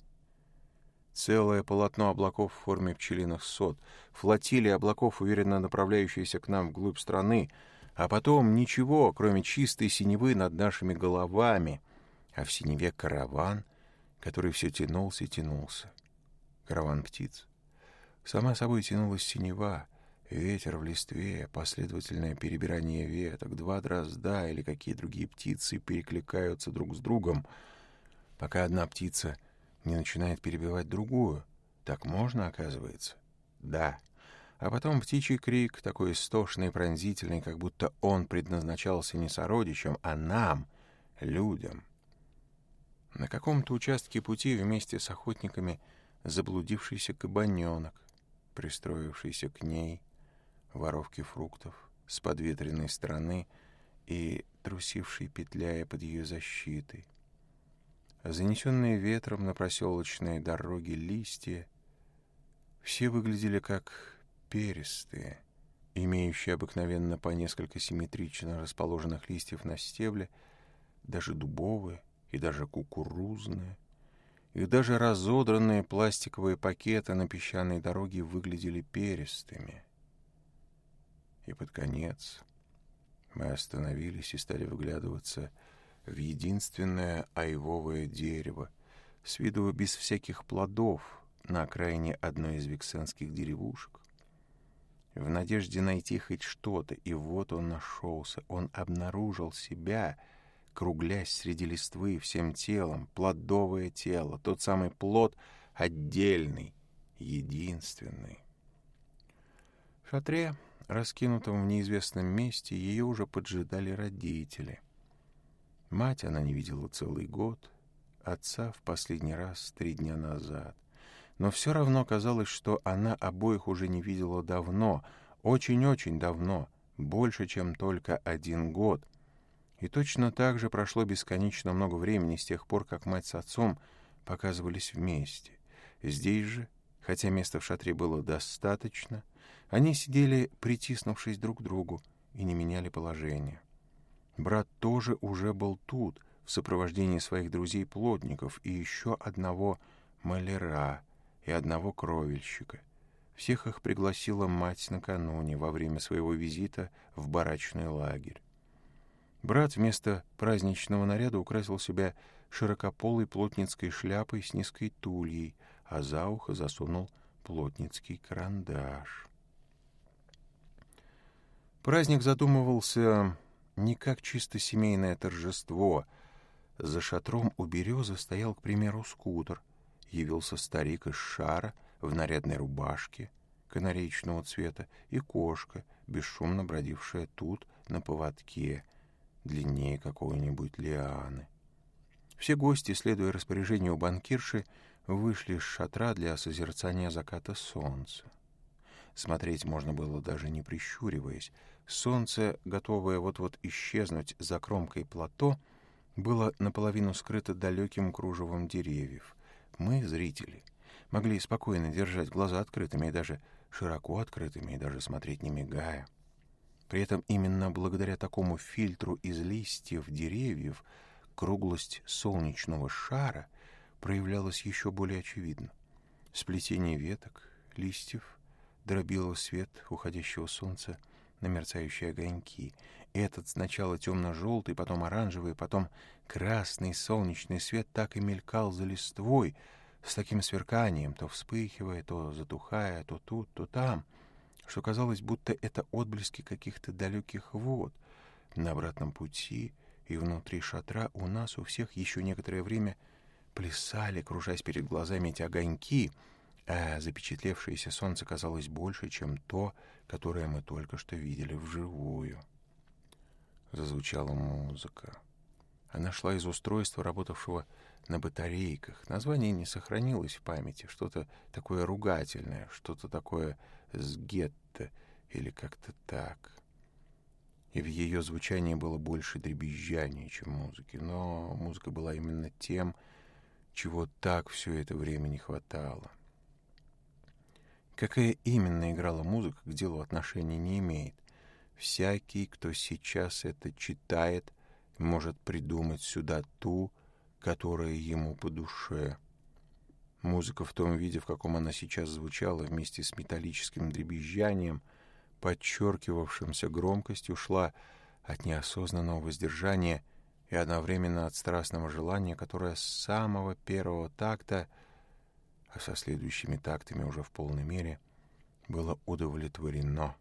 Целое полотно облаков в форме пчелиных сот, флотилия облаков, уверенно направляющаяся к нам вглубь страны — а потом ничего, кроме чистой синевы над нашими головами, а в синеве караван, который все тянулся и тянулся. Караван птиц. Сама собой тянулась синева, ветер в листве, последовательное перебирание веток, два дрозда или какие другие птицы перекликаются друг с другом, пока одна птица не начинает перебивать другую. Так можно, оказывается? Да. — а потом птичий крик, такой истошный и пронзительный, как будто он предназначался не сородичам, а нам, людям. На каком-то участке пути вместе с охотниками заблудившийся кабаненок, пристроившийся к ней, воровки фруктов с подветренной стороны и трусивший, петляя под ее защитой. Занесенные ветром на проселочные дороги листья все выглядели как перистые, имеющие обыкновенно по несколько симметрично расположенных листьев на стебле, даже дубовые и даже кукурузные. И даже разодранные пластиковые пакеты на песчаной дороге выглядели перистыми. И под конец мы остановились и стали выглядываться в единственное айвовое дерево, с виду без всяких плодов, на окраине одной из вексенских деревушек, в надежде найти хоть что-то, и вот он нашелся, он обнаружил себя, круглясь среди листвы всем телом, плодовое тело, тот самый плод отдельный, единственный. В шатре, раскинутом в неизвестном месте, ее уже поджидали родители. Мать она не видела целый год, отца в последний раз три дня назад но все равно казалось, что она обоих уже не видела давно, очень-очень давно, больше, чем только один год. И точно так же прошло бесконечно много времени с тех пор, как мать с отцом показывались вместе. Здесь же, хотя места в шатре было достаточно, они сидели, притиснувшись друг к другу, и не меняли положение. Брат тоже уже был тут, в сопровождении своих друзей-плотников и еще одного маляра, и одного кровельщика. Всех их пригласила мать накануне во время своего визита в барачный лагерь. Брат вместо праздничного наряда украсил себя широкополой плотницкой шляпой с низкой тульей, а за ухо засунул плотницкий карандаш. Праздник задумывался не как чисто семейное торжество. За шатром у березы стоял, к примеру, скутер — явился старик из шара в нарядной рубашке, канареечного цвета, и кошка, бесшумно бродившая тут на поводке, длиннее какой-нибудь лианы. Все гости, следуя распоряжению банкирши, вышли из шатра для созерцания заката солнца. Смотреть можно было даже не прищуриваясь. Солнце, готовое вот-вот исчезнуть за кромкой плато, было наполовину скрыто далеким кружевом деревьев. Мы, зрители, могли спокойно держать глаза открытыми и даже широко открытыми, и даже смотреть не мигая. При этом именно благодаря такому фильтру из листьев деревьев круглость солнечного шара проявлялась еще более очевидно. Сплетение веток, листьев дробило свет уходящего солнца — на мерцающие огоньки. Этот сначала темно-желтый, потом оранжевый, потом красный солнечный свет так и мелькал за листвой, с таким сверканием, то вспыхивая, то затухая, то тут, то там, что казалось, будто это отблески каких-то далеких вод. На обратном пути и внутри шатра у нас у всех еще некоторое время плясали, кружась перед глазами эти огоньки — а запечатлевшееся солнце казалось больше, чем то, которое мы только что видели вживую. Зазвучала музыка. Она шла из устройства, работавшего на батарейках. Название не сохранилось в памяти. Что-то такое ругательное, что-то такое с гетто или как-то так. И в ее звучании было больше дребезжания, чем музыки. Но музыка была именно тем, чего так все это время не хватало — Какая именно играла музыка к делу отношения не имеет. Всякий, кто сейчас это читает, может придумать сюда ту, которая ему по душе. Музыка в том виде, в каком она сейчас звучала, вместе с металлическим дребезжанием, подчеркивавшимся громкостью, ушла от неосознанного воздержания и одновременно от страстного желания, которое с самого первого такта — а со следующими тактами уже в полной мере, было удовлетворено.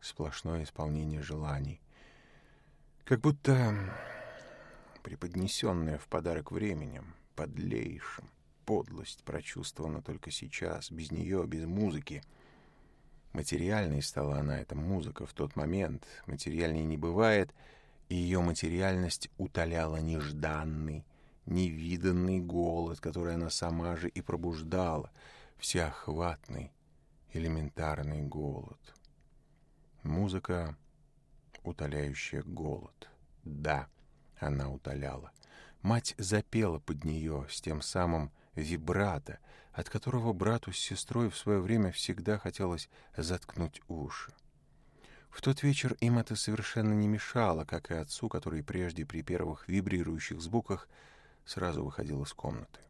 Сплошное исполнение желаний. Как будто преподнесенное в подарок временем, подлейшим, подлость прочувствована только сейчас, без нее, без музыки. Материальной стала она, эта музыка, в тот момент. материальной не бывает, и ее материальность утоляла нежданный, невиданный голод, который она сама же и пробуждала, всеохватный, элементарный голод. Музыка, утоляющая голод. Да, она утоляла. Мать запела под нее с тем самым вибрато, от которого брату с сестрой в свое время всегда хотелось заткнуть уши. В тот вечер им это совершенно не мешало, как и отцу, который прежде при первых вибрирующих звуках – сразу выходил из комнаты.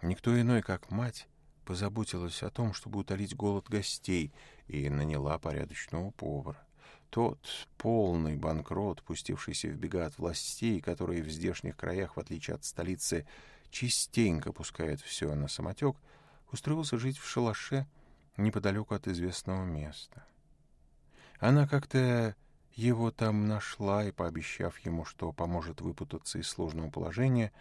Никто иной, как мать, позаботилась о том, чтобы утолить голод гостей, и наняла порядочного повара. Тот полный банкрот, пустившийся в бега от властей, которые в здешних краях, в отличие от столицы, частенько пускают все на самотек, устроился жить в шалаше неподалеку от известного места. Она как-то его там нашла и, пообещав ему, что поможет выпутаться из сложного положения,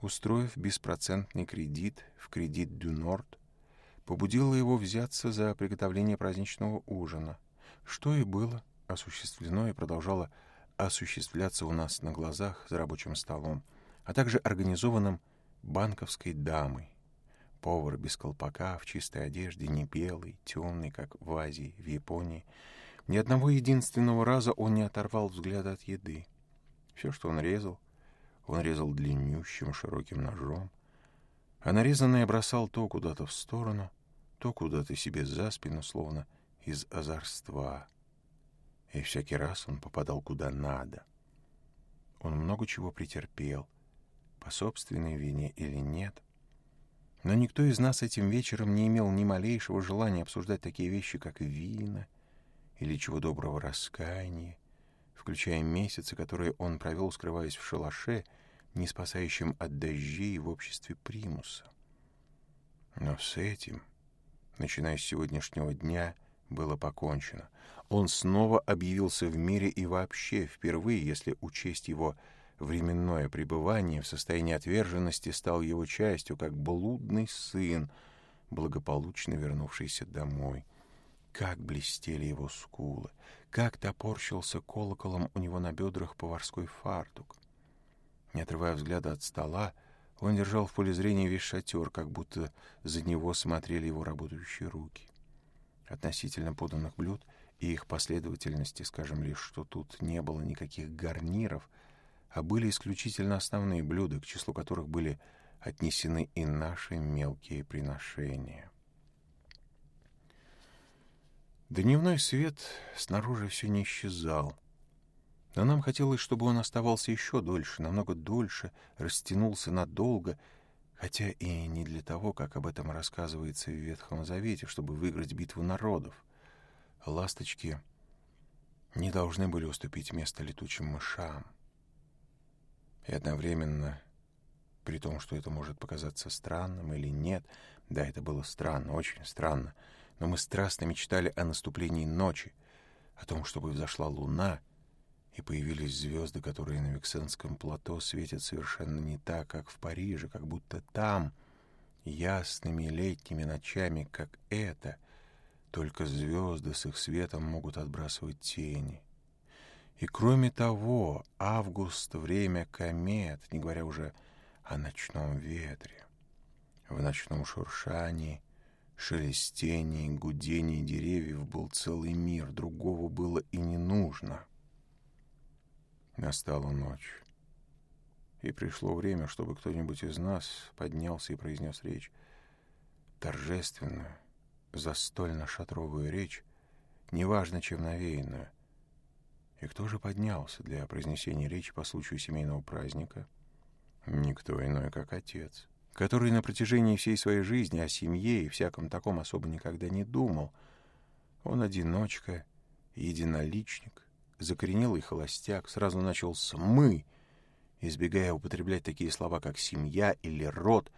устроив беспроцентный кредит в кредит Дюнорд, побудила его взяться за приготовление праздничного ужина, что и было осуществлено и продолжало осуществляться у нас на глазах за рабочим столом, а также организованным банковской дамой. Повар без колпака, в чистой одежде, не белый, темный, как в Азии, в Японии — ни одного единственного раза он не оторвал взгляд от еды. Все, что он резал, он резал длиннющим широким ножом, а нарезанное бросал то куда-то в сторону, то куда-то себе за спину, словно из озорства. И всякий раз он попадал куда надо. Он много чего претерпел, по собственной вине или нет. Но никто из нас этим вечером не имел ни малейшего желания обсуждать такие вещи, как вина — или чего доброго раскаяния, включая месяцы, которые он провел, скрываясь в шалаше, не спасающим от дождей в обществе примуса. Но с этим, начиная с сегодняшнего дня, было покончено. Он снова объявился в мире и вообще впервые, если учесть его временное пребывание в состоянии отверженности, стал его частью, как блудный сын, благополучно вернувшийся домой — как блестели его скулы, как топорщился колоколом у него на бедрах поварской фартук. Не отрывая взгляда от стола, он держал в поле зрения весь шатер, как будто за него смотрели его работающие руки. Относительно поданных блюд и их последовательности, скажем лишь, что тут не было никаких гарниров, а были исключительно основные блюда, к числу которых были отнесены и наши мелкие приношения. Дневной свет снаружи все не исчезал. Но нам хотелось, чтобы он оставался еще дольше, намного дольше, растянулся надолго, хотя и не для того, как об этом рассказывается в Ветхом Завете, чтобы выиграть битву народов. Ласточки не должны были уступить место летучим мышам. И одновременно, при том, что это может показаться странным или нет, да, это было странно, очень странно, — но мы страстно мечтали о наступлении ночи, о том, чтобы взошла луна, и появились звезды, которые на Виксенском плато светят совершенно не так, как в Париже, как будто там, ясными летними ночами, как это, только звезды с их светом могут отбрасывать тени. И кроме того, август — время комет, не говоря уже о ночном ветре. В ночном шуршании — шелестение и гудение деревьев был целый мир, другого было и не нужно. Настала ночь, и пришло время, чтобы кто-нибудь из нас поднялся и произнес речь. Торжественную, застольно-шатровую речь, неважно, чем навеянную. И кто же поднялся для произнесения речи по случаю семейного праздника? Никто иной, как отец — который на протяжении всей своей жизни о семье и всяком таком особо никогда не думал. Он одиночка, единоличник, закоренелый холостяк, сразу начал с «мы», избегая употреблять такие слова, как «семья» или «род»,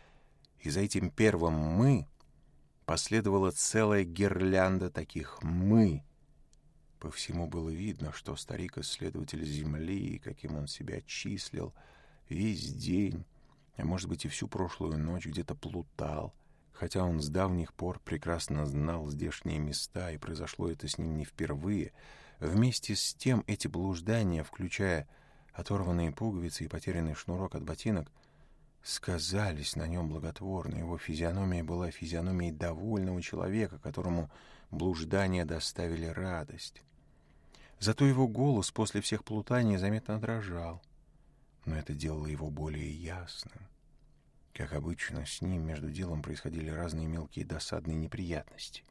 и за этим первым «мы» последовала целая гирлянда таких «мы». По всему было видно, что старик-исследователь Земли, каким он себя числил, весь день а может быть и всю прошлую ночь где-то плутал, хотя он с давних пор прекрасно знал здешние места, и произошло это с ним не впервые. Вместе с тем эти блуждания, включая оторванные пуговицы и потерянный шнурок от ботинок, сказались на нем благотворно. Его физиономия была физиономией довольного человека, которому блуждания доставили радость. Зато его голос после всех плутаний заметно дрожал — но это делало его более ясным. Как обычно, с ним между делом происходили разные мелкие досадные неприятности.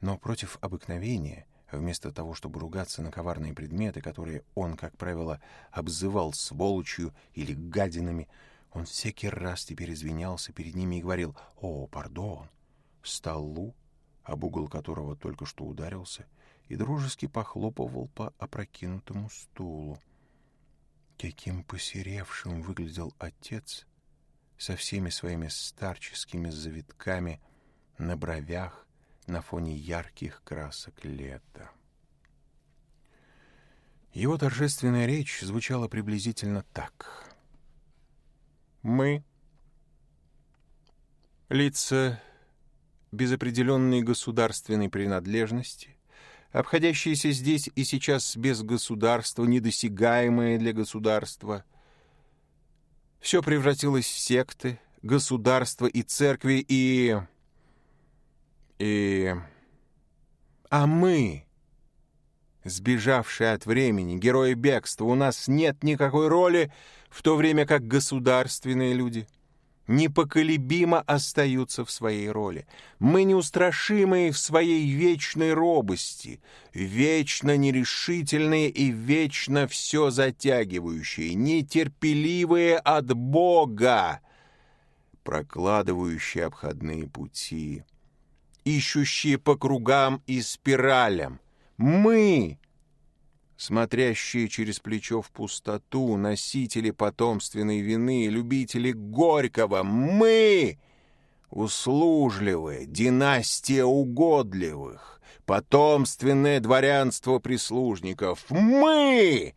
Но против обыкновения, вместо того, чтобы ругаться на коварные предметы, которые он, как правило, обзывал сволочью или гадинами, он всякий раз теперь извинялся перед ними и говорил «О, пардон!» столу, об угол которого только что ударился, и дружески похлопывал по опрокинутому стулу каким посеревшим выглядел отец со всеми своими старческими завитками на бровях на фоне ярких красок лета. Его торжественная речь звучала приблизительно так. «Мы, лица без определенной государственной принадлежности, обходящиеся здесь и сейчас без государства, недосягаемые для государства. Все превратилось в секты, государства и церкви, и... и... А мы, сбежавшие от времени, герои бегства, у нас нет никакой роли, в то время как государственные люди — непоколебимо а остаются в своей роли. Мы неустрашимые в своей вечной робости, вечно нерешительные и вечно все затягивающие, нетерпеливые от Бога, прокладывающие обходные пути, ищущие по кругам и спиралям. Мы смотрящие через плечо в пустоту, носители потомственной вины, любители Горького, мы услужливые династия угодливых, потомственное дворянство прислужников, мы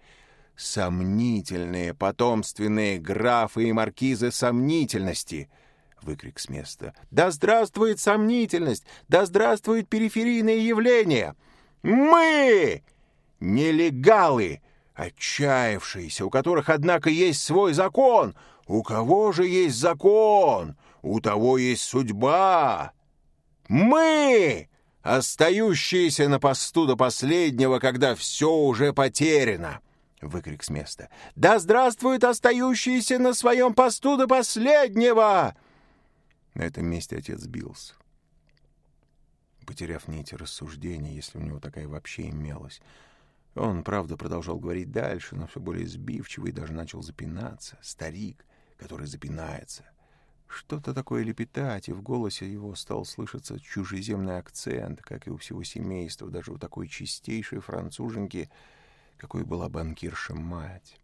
сомнительные потомственные графы и маркизы сомнительности — выкрик с места. «Да здравствует сомнительность! Да здравствует периферийное явление! Мы нелегалы, отчаявшиеся, у которых, однако, есть свой закон. У кого же есть закон? У того есть судьба. Мы, остающиеся на посту до последнего, когда все уже потеряно. Выкрик с места. «Да здравствует остающиеся на своем посту до последнего!» На этом месте отец сбился. Потеряв нить рассуждения, если у него такая вообще имелась, он, правда, продолжал говорить дальше, но все более сбивчиво и даже начал запинаться. Старик, который запинается. Что-то такое лепетать, и в голосе его стал слышаться чужеземный акцент, как и у всего семейства, даже у такой чистейшей француженки, какой была банкирша мать,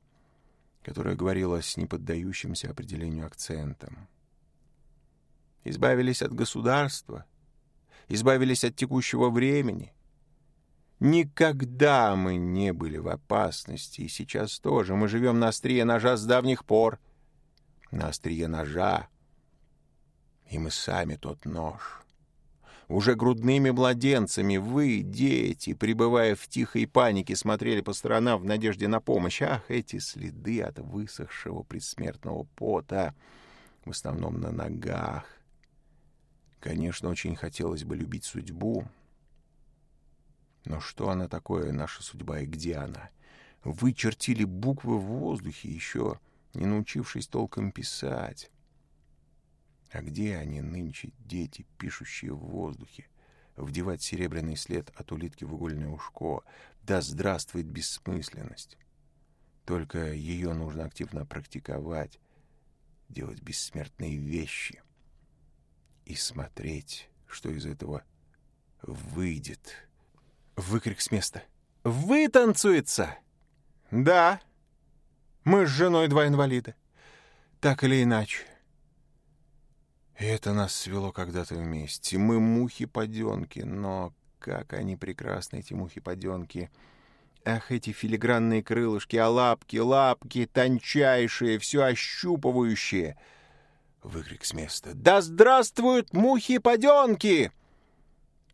которая говорила с неподдающимся определению акцентом. «Избавились от государства, избавились от текущего времени» Никогда мы не были в опасности, и сейчас тоже. Мы живем на острие ножа с давних пор. На острие ножа. И мы сами тот нож. Уже грудными младенцами вы, дети, пребывая в тихой панике, смотрели по сторонам в надежде на помощь. Ах, эти следы от высохшего предсмертного пота, в основном на ногах. Конечно, очень хотелось бы любить судьбу, но что она такое, наша судьба, и где она? Вы чертили буквы в воздухе еще, не научившись толком писать. А где они нынче, дети, пишущие в воздухе? Вдевать серебряный след от улитки в угольное ушко. Да здравствует бессмысленность. Только ее нужно активно практиковать, делать бессмертные вещи и смотреть, что из этого выйдет». Выкрик с места. «Вы танцуется?» «Да. Мы с женой два инвалида. Так или иначе». И это нас свело когда-то вместе. Мы мухи-поденки, но как они прекрасны, эти мухи-поденки. Ах, эти филигранные крылышки, а лапки, лапки, тончайшие, все ощупывающие. Выкрик с места. «Да здравствуют мухи-поденки!»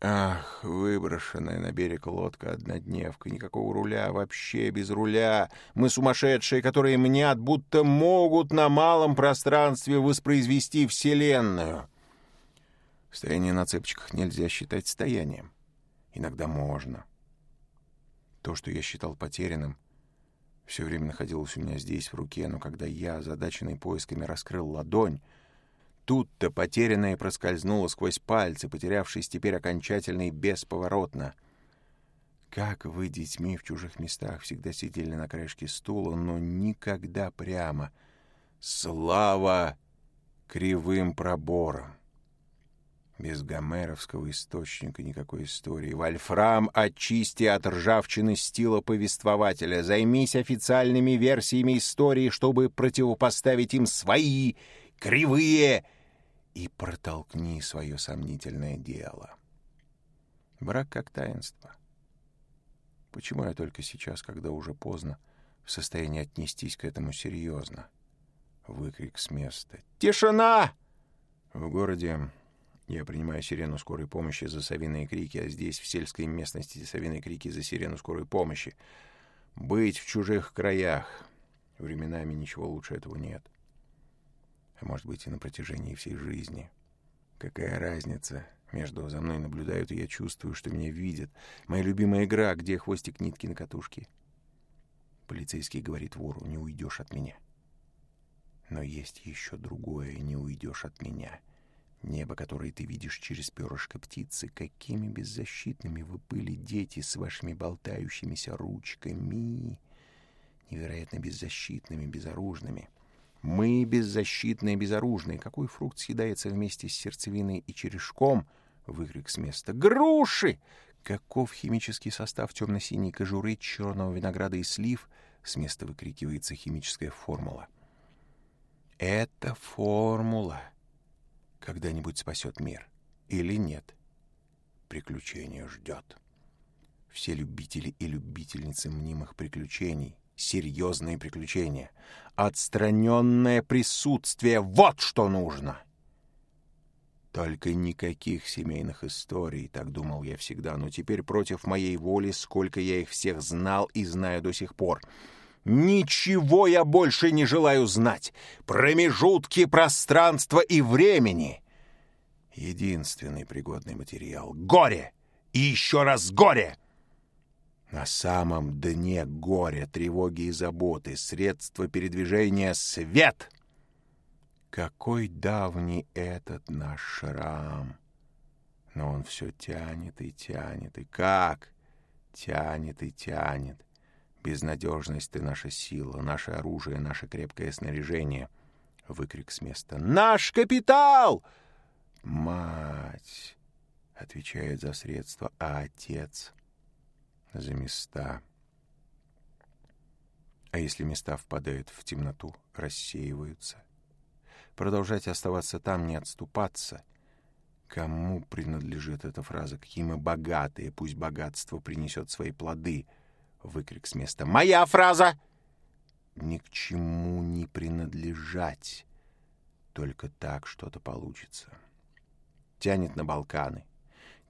Ах, выброшенная на берег лодка однодневка, никакого руля, вообще без руля. Мы сумасшедшие, которые мнят, будто могут на малом пространстве воспроизвести Вселенную. Стояние на цепочках нельзя считать стоянием. Иногда можно. То, что я считал потерянным, все время находилось у меня здесь, в руке, но когда я, озадаченный поисками, раскрыл ладонь, тут-то потерянное проскользнуло сквозь пальцы, потерявшись теперь окончательно и бесповоротно. Как вы, детьми в чужих местах, всегда сидели на краешке стула, но никогда прямо. Слава кривым проборам! Без гомеровского источника никакой истории. Вольфрам, очисти от ржавчины стила повествователя. Займись официальными версиями истории, чтобы противопоставить им свои кривые и протолкни свое сомнительное дело. Брак как таинство. Почему я только сейчас, когда уже поздно, в состоянии отнестись к этому серьезно? Выкрик с места. «Тишина!» В городе я принимаю сирену скорой помощи за совиные крики, а здесь, в сельской местности, совиные крики за сирену скорой помощи. Быть в чужих краях. Временами ничего лучше этого нет может быть и на протяжении всей жизни. Какая разница? Между за мной наблюдают, и я чувствую, что меня видят. Моя любимая игра, где хвостик нитки на катушке. Полицейский говорит вору, не уйдешь от меня. Но есть еще другое, не уйдешь от меня. Небо, которое ты видишь через перышко птицы, какими беззащитными вы были, дети, с вашими болтающимися ручками. Невероятно беззащитными, безоружными — мы беззащитные, безоружные. Какой фрукт съедается вместе с сердцевиной и черешком? Выкрик с места. Груши! Каков химический состав темно-синей кожуры, черного винограда и слив? С места выкрикивается химическая формула. Эта формула когда-нибудь спасет мир. Или нет? Приключение ждет. Все любители и любительницы мнимых приключений — серьезные приключения. Отстраненное присутствие — вот что нужно! Только никаких семейных историй, так думал я всегда, но теперь против моей воли, сколько я их всех знал и знаю до сих пор. Ничего я больше не желаю знать. Промежутки пространства и времени. Единственный пригодный материал — горе! И еще раз горе! — на самом дне горя, тревоги и заботы, средства передвижения — свет! Какой давний этот наш шрам! Но он все тянет и тянет, и как? Тянет и тянет. Безнадежность — ты наша сила, наше оружие, наше крепкое снаряжение. Выкрик с места. «Наш капитал!» «Мать!» — отвечает за средства, а отец за места. А если места впадают в темноту, рассеиваются. Продолжать оставаться там, не отступаться. Кому принадлежит эта фраза? Какие мы богатые, пусть богатство принесет свои плоды. Выкрик с места. Моя фраза! Ни к чему не принадлежать. Только так что-то получится. Тянет на Балканы,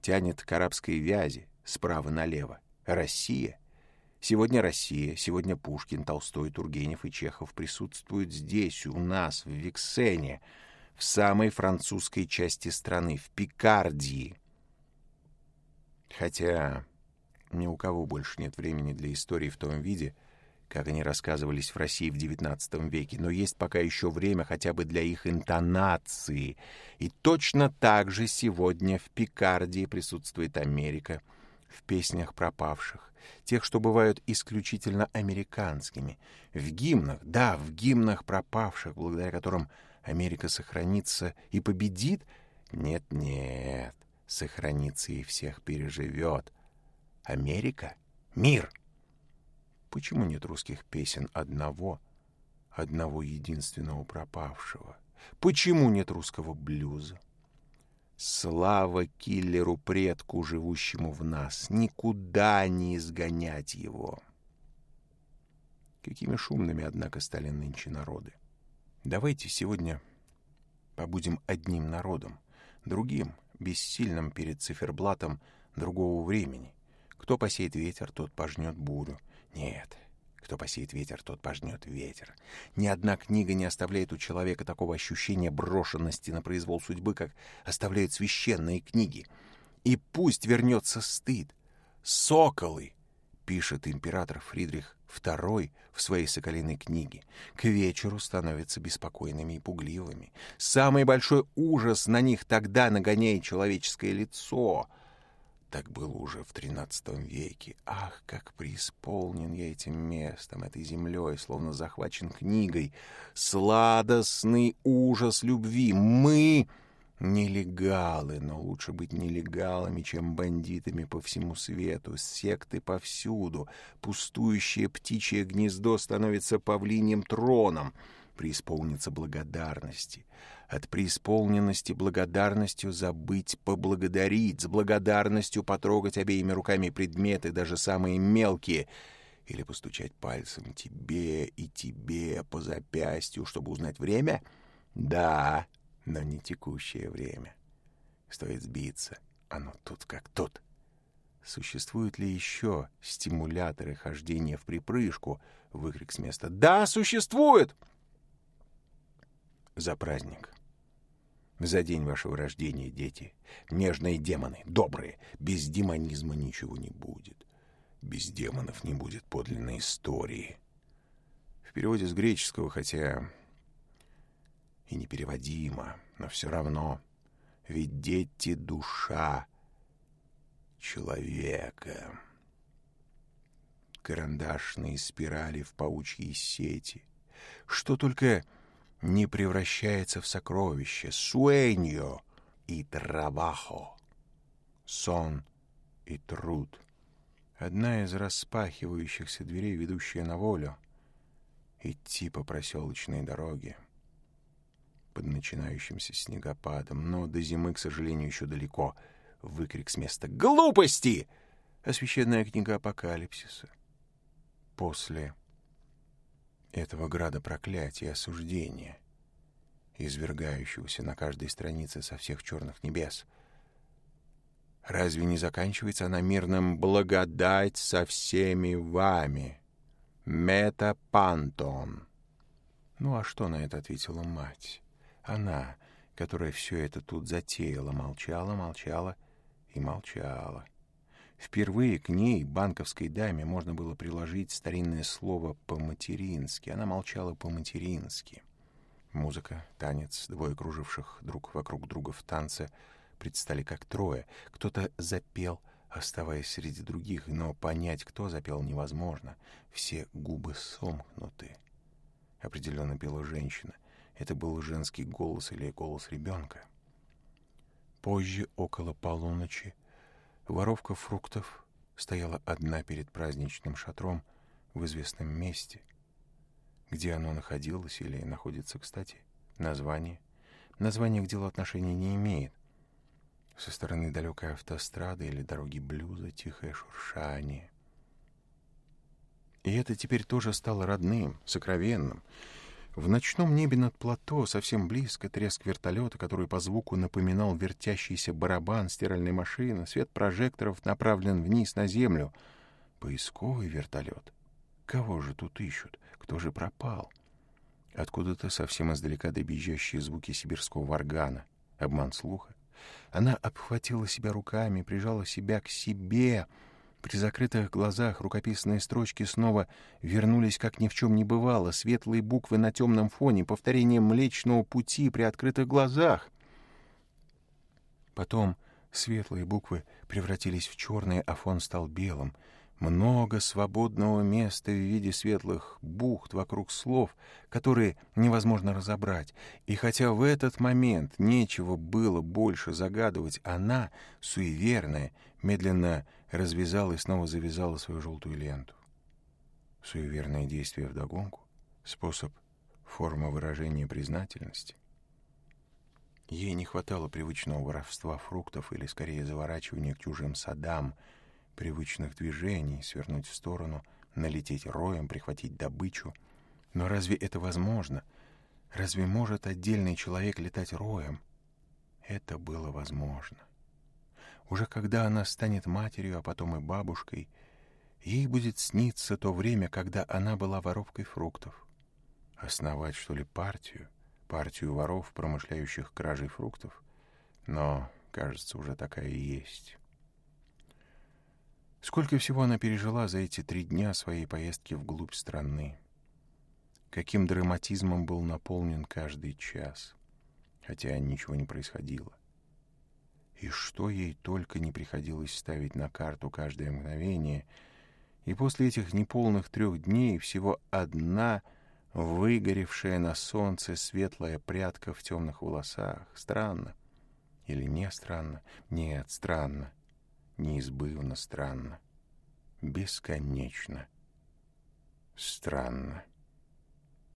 тянет к арабской вязи справа налево. Россия. Сегодня Россия, сегодня Пушкин, Толстой, Тургенев и Чехов присутствуют здесь, у нас, в Виксене, в самой французской части страны, в Пикардии. Хотя ни у кого больше нет времени для истории в том виде, как они рассказывались в России в XIX веке, но есть пока еще время хотя бы для их интонации. И точно так же сегодня в Пикардии присутствует Америка — в песнях пропавших, тех, что бывают исключительно американскими, в гимнах, да, в гимнах пропавших, благодаря которым Америка сохранится и победит? Нет-нет, сохранится и всех переживет. Америка — мир. Почему нет русских песен одного, одного единственного пропавшего? Почему нет русского блюза? Слава киллеру предку, живущему в нас, никуда не изгонять его. Какими шумными, однако, стали нынче народы. Давайте сегодня побудем одним народом, другим, бессильным перед циферблатом другого времени. Кто посеет ветер, тот пожнет бурю. Нет, кто посеет ветер, тот пожнет ветер. Ни одна книга не оставляет у человека такого ощущения брошенности на произвол судьбы, как оставляют священные книги. И пусть вернется стыд. Соколы, пишет император Фридрих II в своей соколиной книге, к вечеру становятся беспокойными и пугливыми. Самый большой ужас на них тогда нагоняет человеческое лицо — так был уже в тринадцатом веке. Ах, как преисполнен я этим местом, этой землей, словно захвачен книгой. Сладостный ужас любви. Мы нелегалы, но лучше быть нелегалами, чем бандитами по всему свету, секты повсюду. Пустующее птичье гнездо становится павлиним троном. Преисполнится благодарности от преисполненности благодарностью забыть, поблагодарить, с благодарностью потрогать обеими руками предметы, даже самые мелкие, или постучать пальцем тебе и тебе по запястью, чтобы узнать время? Да, но не текущее время. Стоит сбиться, оно тут как тут. Существуют ли еще стимуляторы хождения в припрыжку? Выкрик с места. Да, существует! За праздник. За день вашего рождения, дети, нежные демоны, добрые, без демонизма ничего не будет. Без демонов не будет подлинной истории. В переводе с греческого, хотя и непереводимо, но все равно. Ведь дети — душа человека. Карандашные спирали в паучьей сети. Что только не превращается в сокровище, суэньо и трабахо, сон и труд. Одна из распахивающихся дверей, ведущая на волю, идти по проселочной дороге под начинающимся снегопадом, но до зимы, к сожалению, еще далеко. Выкрик с места «Глупости!» а книга апокалипсиса. После этого града проклятия и осуждения, извергающегося на каждой странице со всех черных небес. Разве не заканчивается она мирным «благодать со всеми вами»? Метапантон. Ну а что на это ответила мать? Она, которая все это тут затеяла, молчала, молчала и молчала. Впервые к ней, банковской даме, можно было приложить старинное слово «по-матерински». Она молчала по-матерински. Музыка, танец, двое круживших друг вокруг друга в танце предстали как трое. Кто-то запел, оставаясь среди других, но понять, кто запел, невозможно. Все губы сомкнуты. Определенно пела женщина. Это был женский голос или голос ребенка. Позже, около полуночи, Воровка фруктов стояла одна перед праздничным шатром в известном месте. Где оно находилось или находится, кстати, название. Название к делу отношения не имеет. Со стороны далекой автострады или дороги блюза тихое шуршание. И это теперь тоже стало родным, сокровенным. В ночном небе над плато, совсем близко, треск вертолета, который по звуку напоминал вертящийся барабан стиральной машины, свет прожекторов направлен вниз на землю. Поисковый вертолет. Кого же тут ищут? Кто же пропал? Откуда-то совсем издалека добежащие звуки сибирского органа. Обман слуха. Она обхватила себя руками, прижала себя к себе — при закрытых глазах рукописные строчки снова вернулись, как ни в чем не бывало, светлые буквы на темном фоне, повторение Млечного Пути при открытых глазах. Потом светлые буквы превратились в черные, а фон стал белым. Много свободного места в виде светлых бухт вокруг слов, которые невозможно разобрать. И хотя в этот момент нечего было больше загадывать, она, суеверная, медленно развязал и снова завязала свою желтую ленту. Суеверное действие вдогонку, способ, форма выражения признательности. Ей не хватало привычного воровства фруктов или, скорее, заворачивания к чужим садам, привычных движений, свернуть в сторону, налететь роем, прихватить добычу. Но разве это возможно? Разве может отдельный человек летать роем? Это было возможно. Уже когда она станет матерью, а потом и бабушкой, ей будет сниться то время, когда она была воровкой фруктов. Основать, что ли, партию? Партию воров, промышляющих кражей фруктов? Но, кажется, уже такая и есть. Сколько всего она пережила за эти три дня своей поездки вглубь страны. Каким драматизмом был наполнен каждый час, хотя ничего не происходило и что ей только не приходилось ставить на карту каждое мгновение. И после этих неполных трех дней всего одна выгоревшая на солнце светлая прядка в темных волосах. Странно. Или не странно? Нет, странно. Неизбывно странно. Бесконечно. Странно.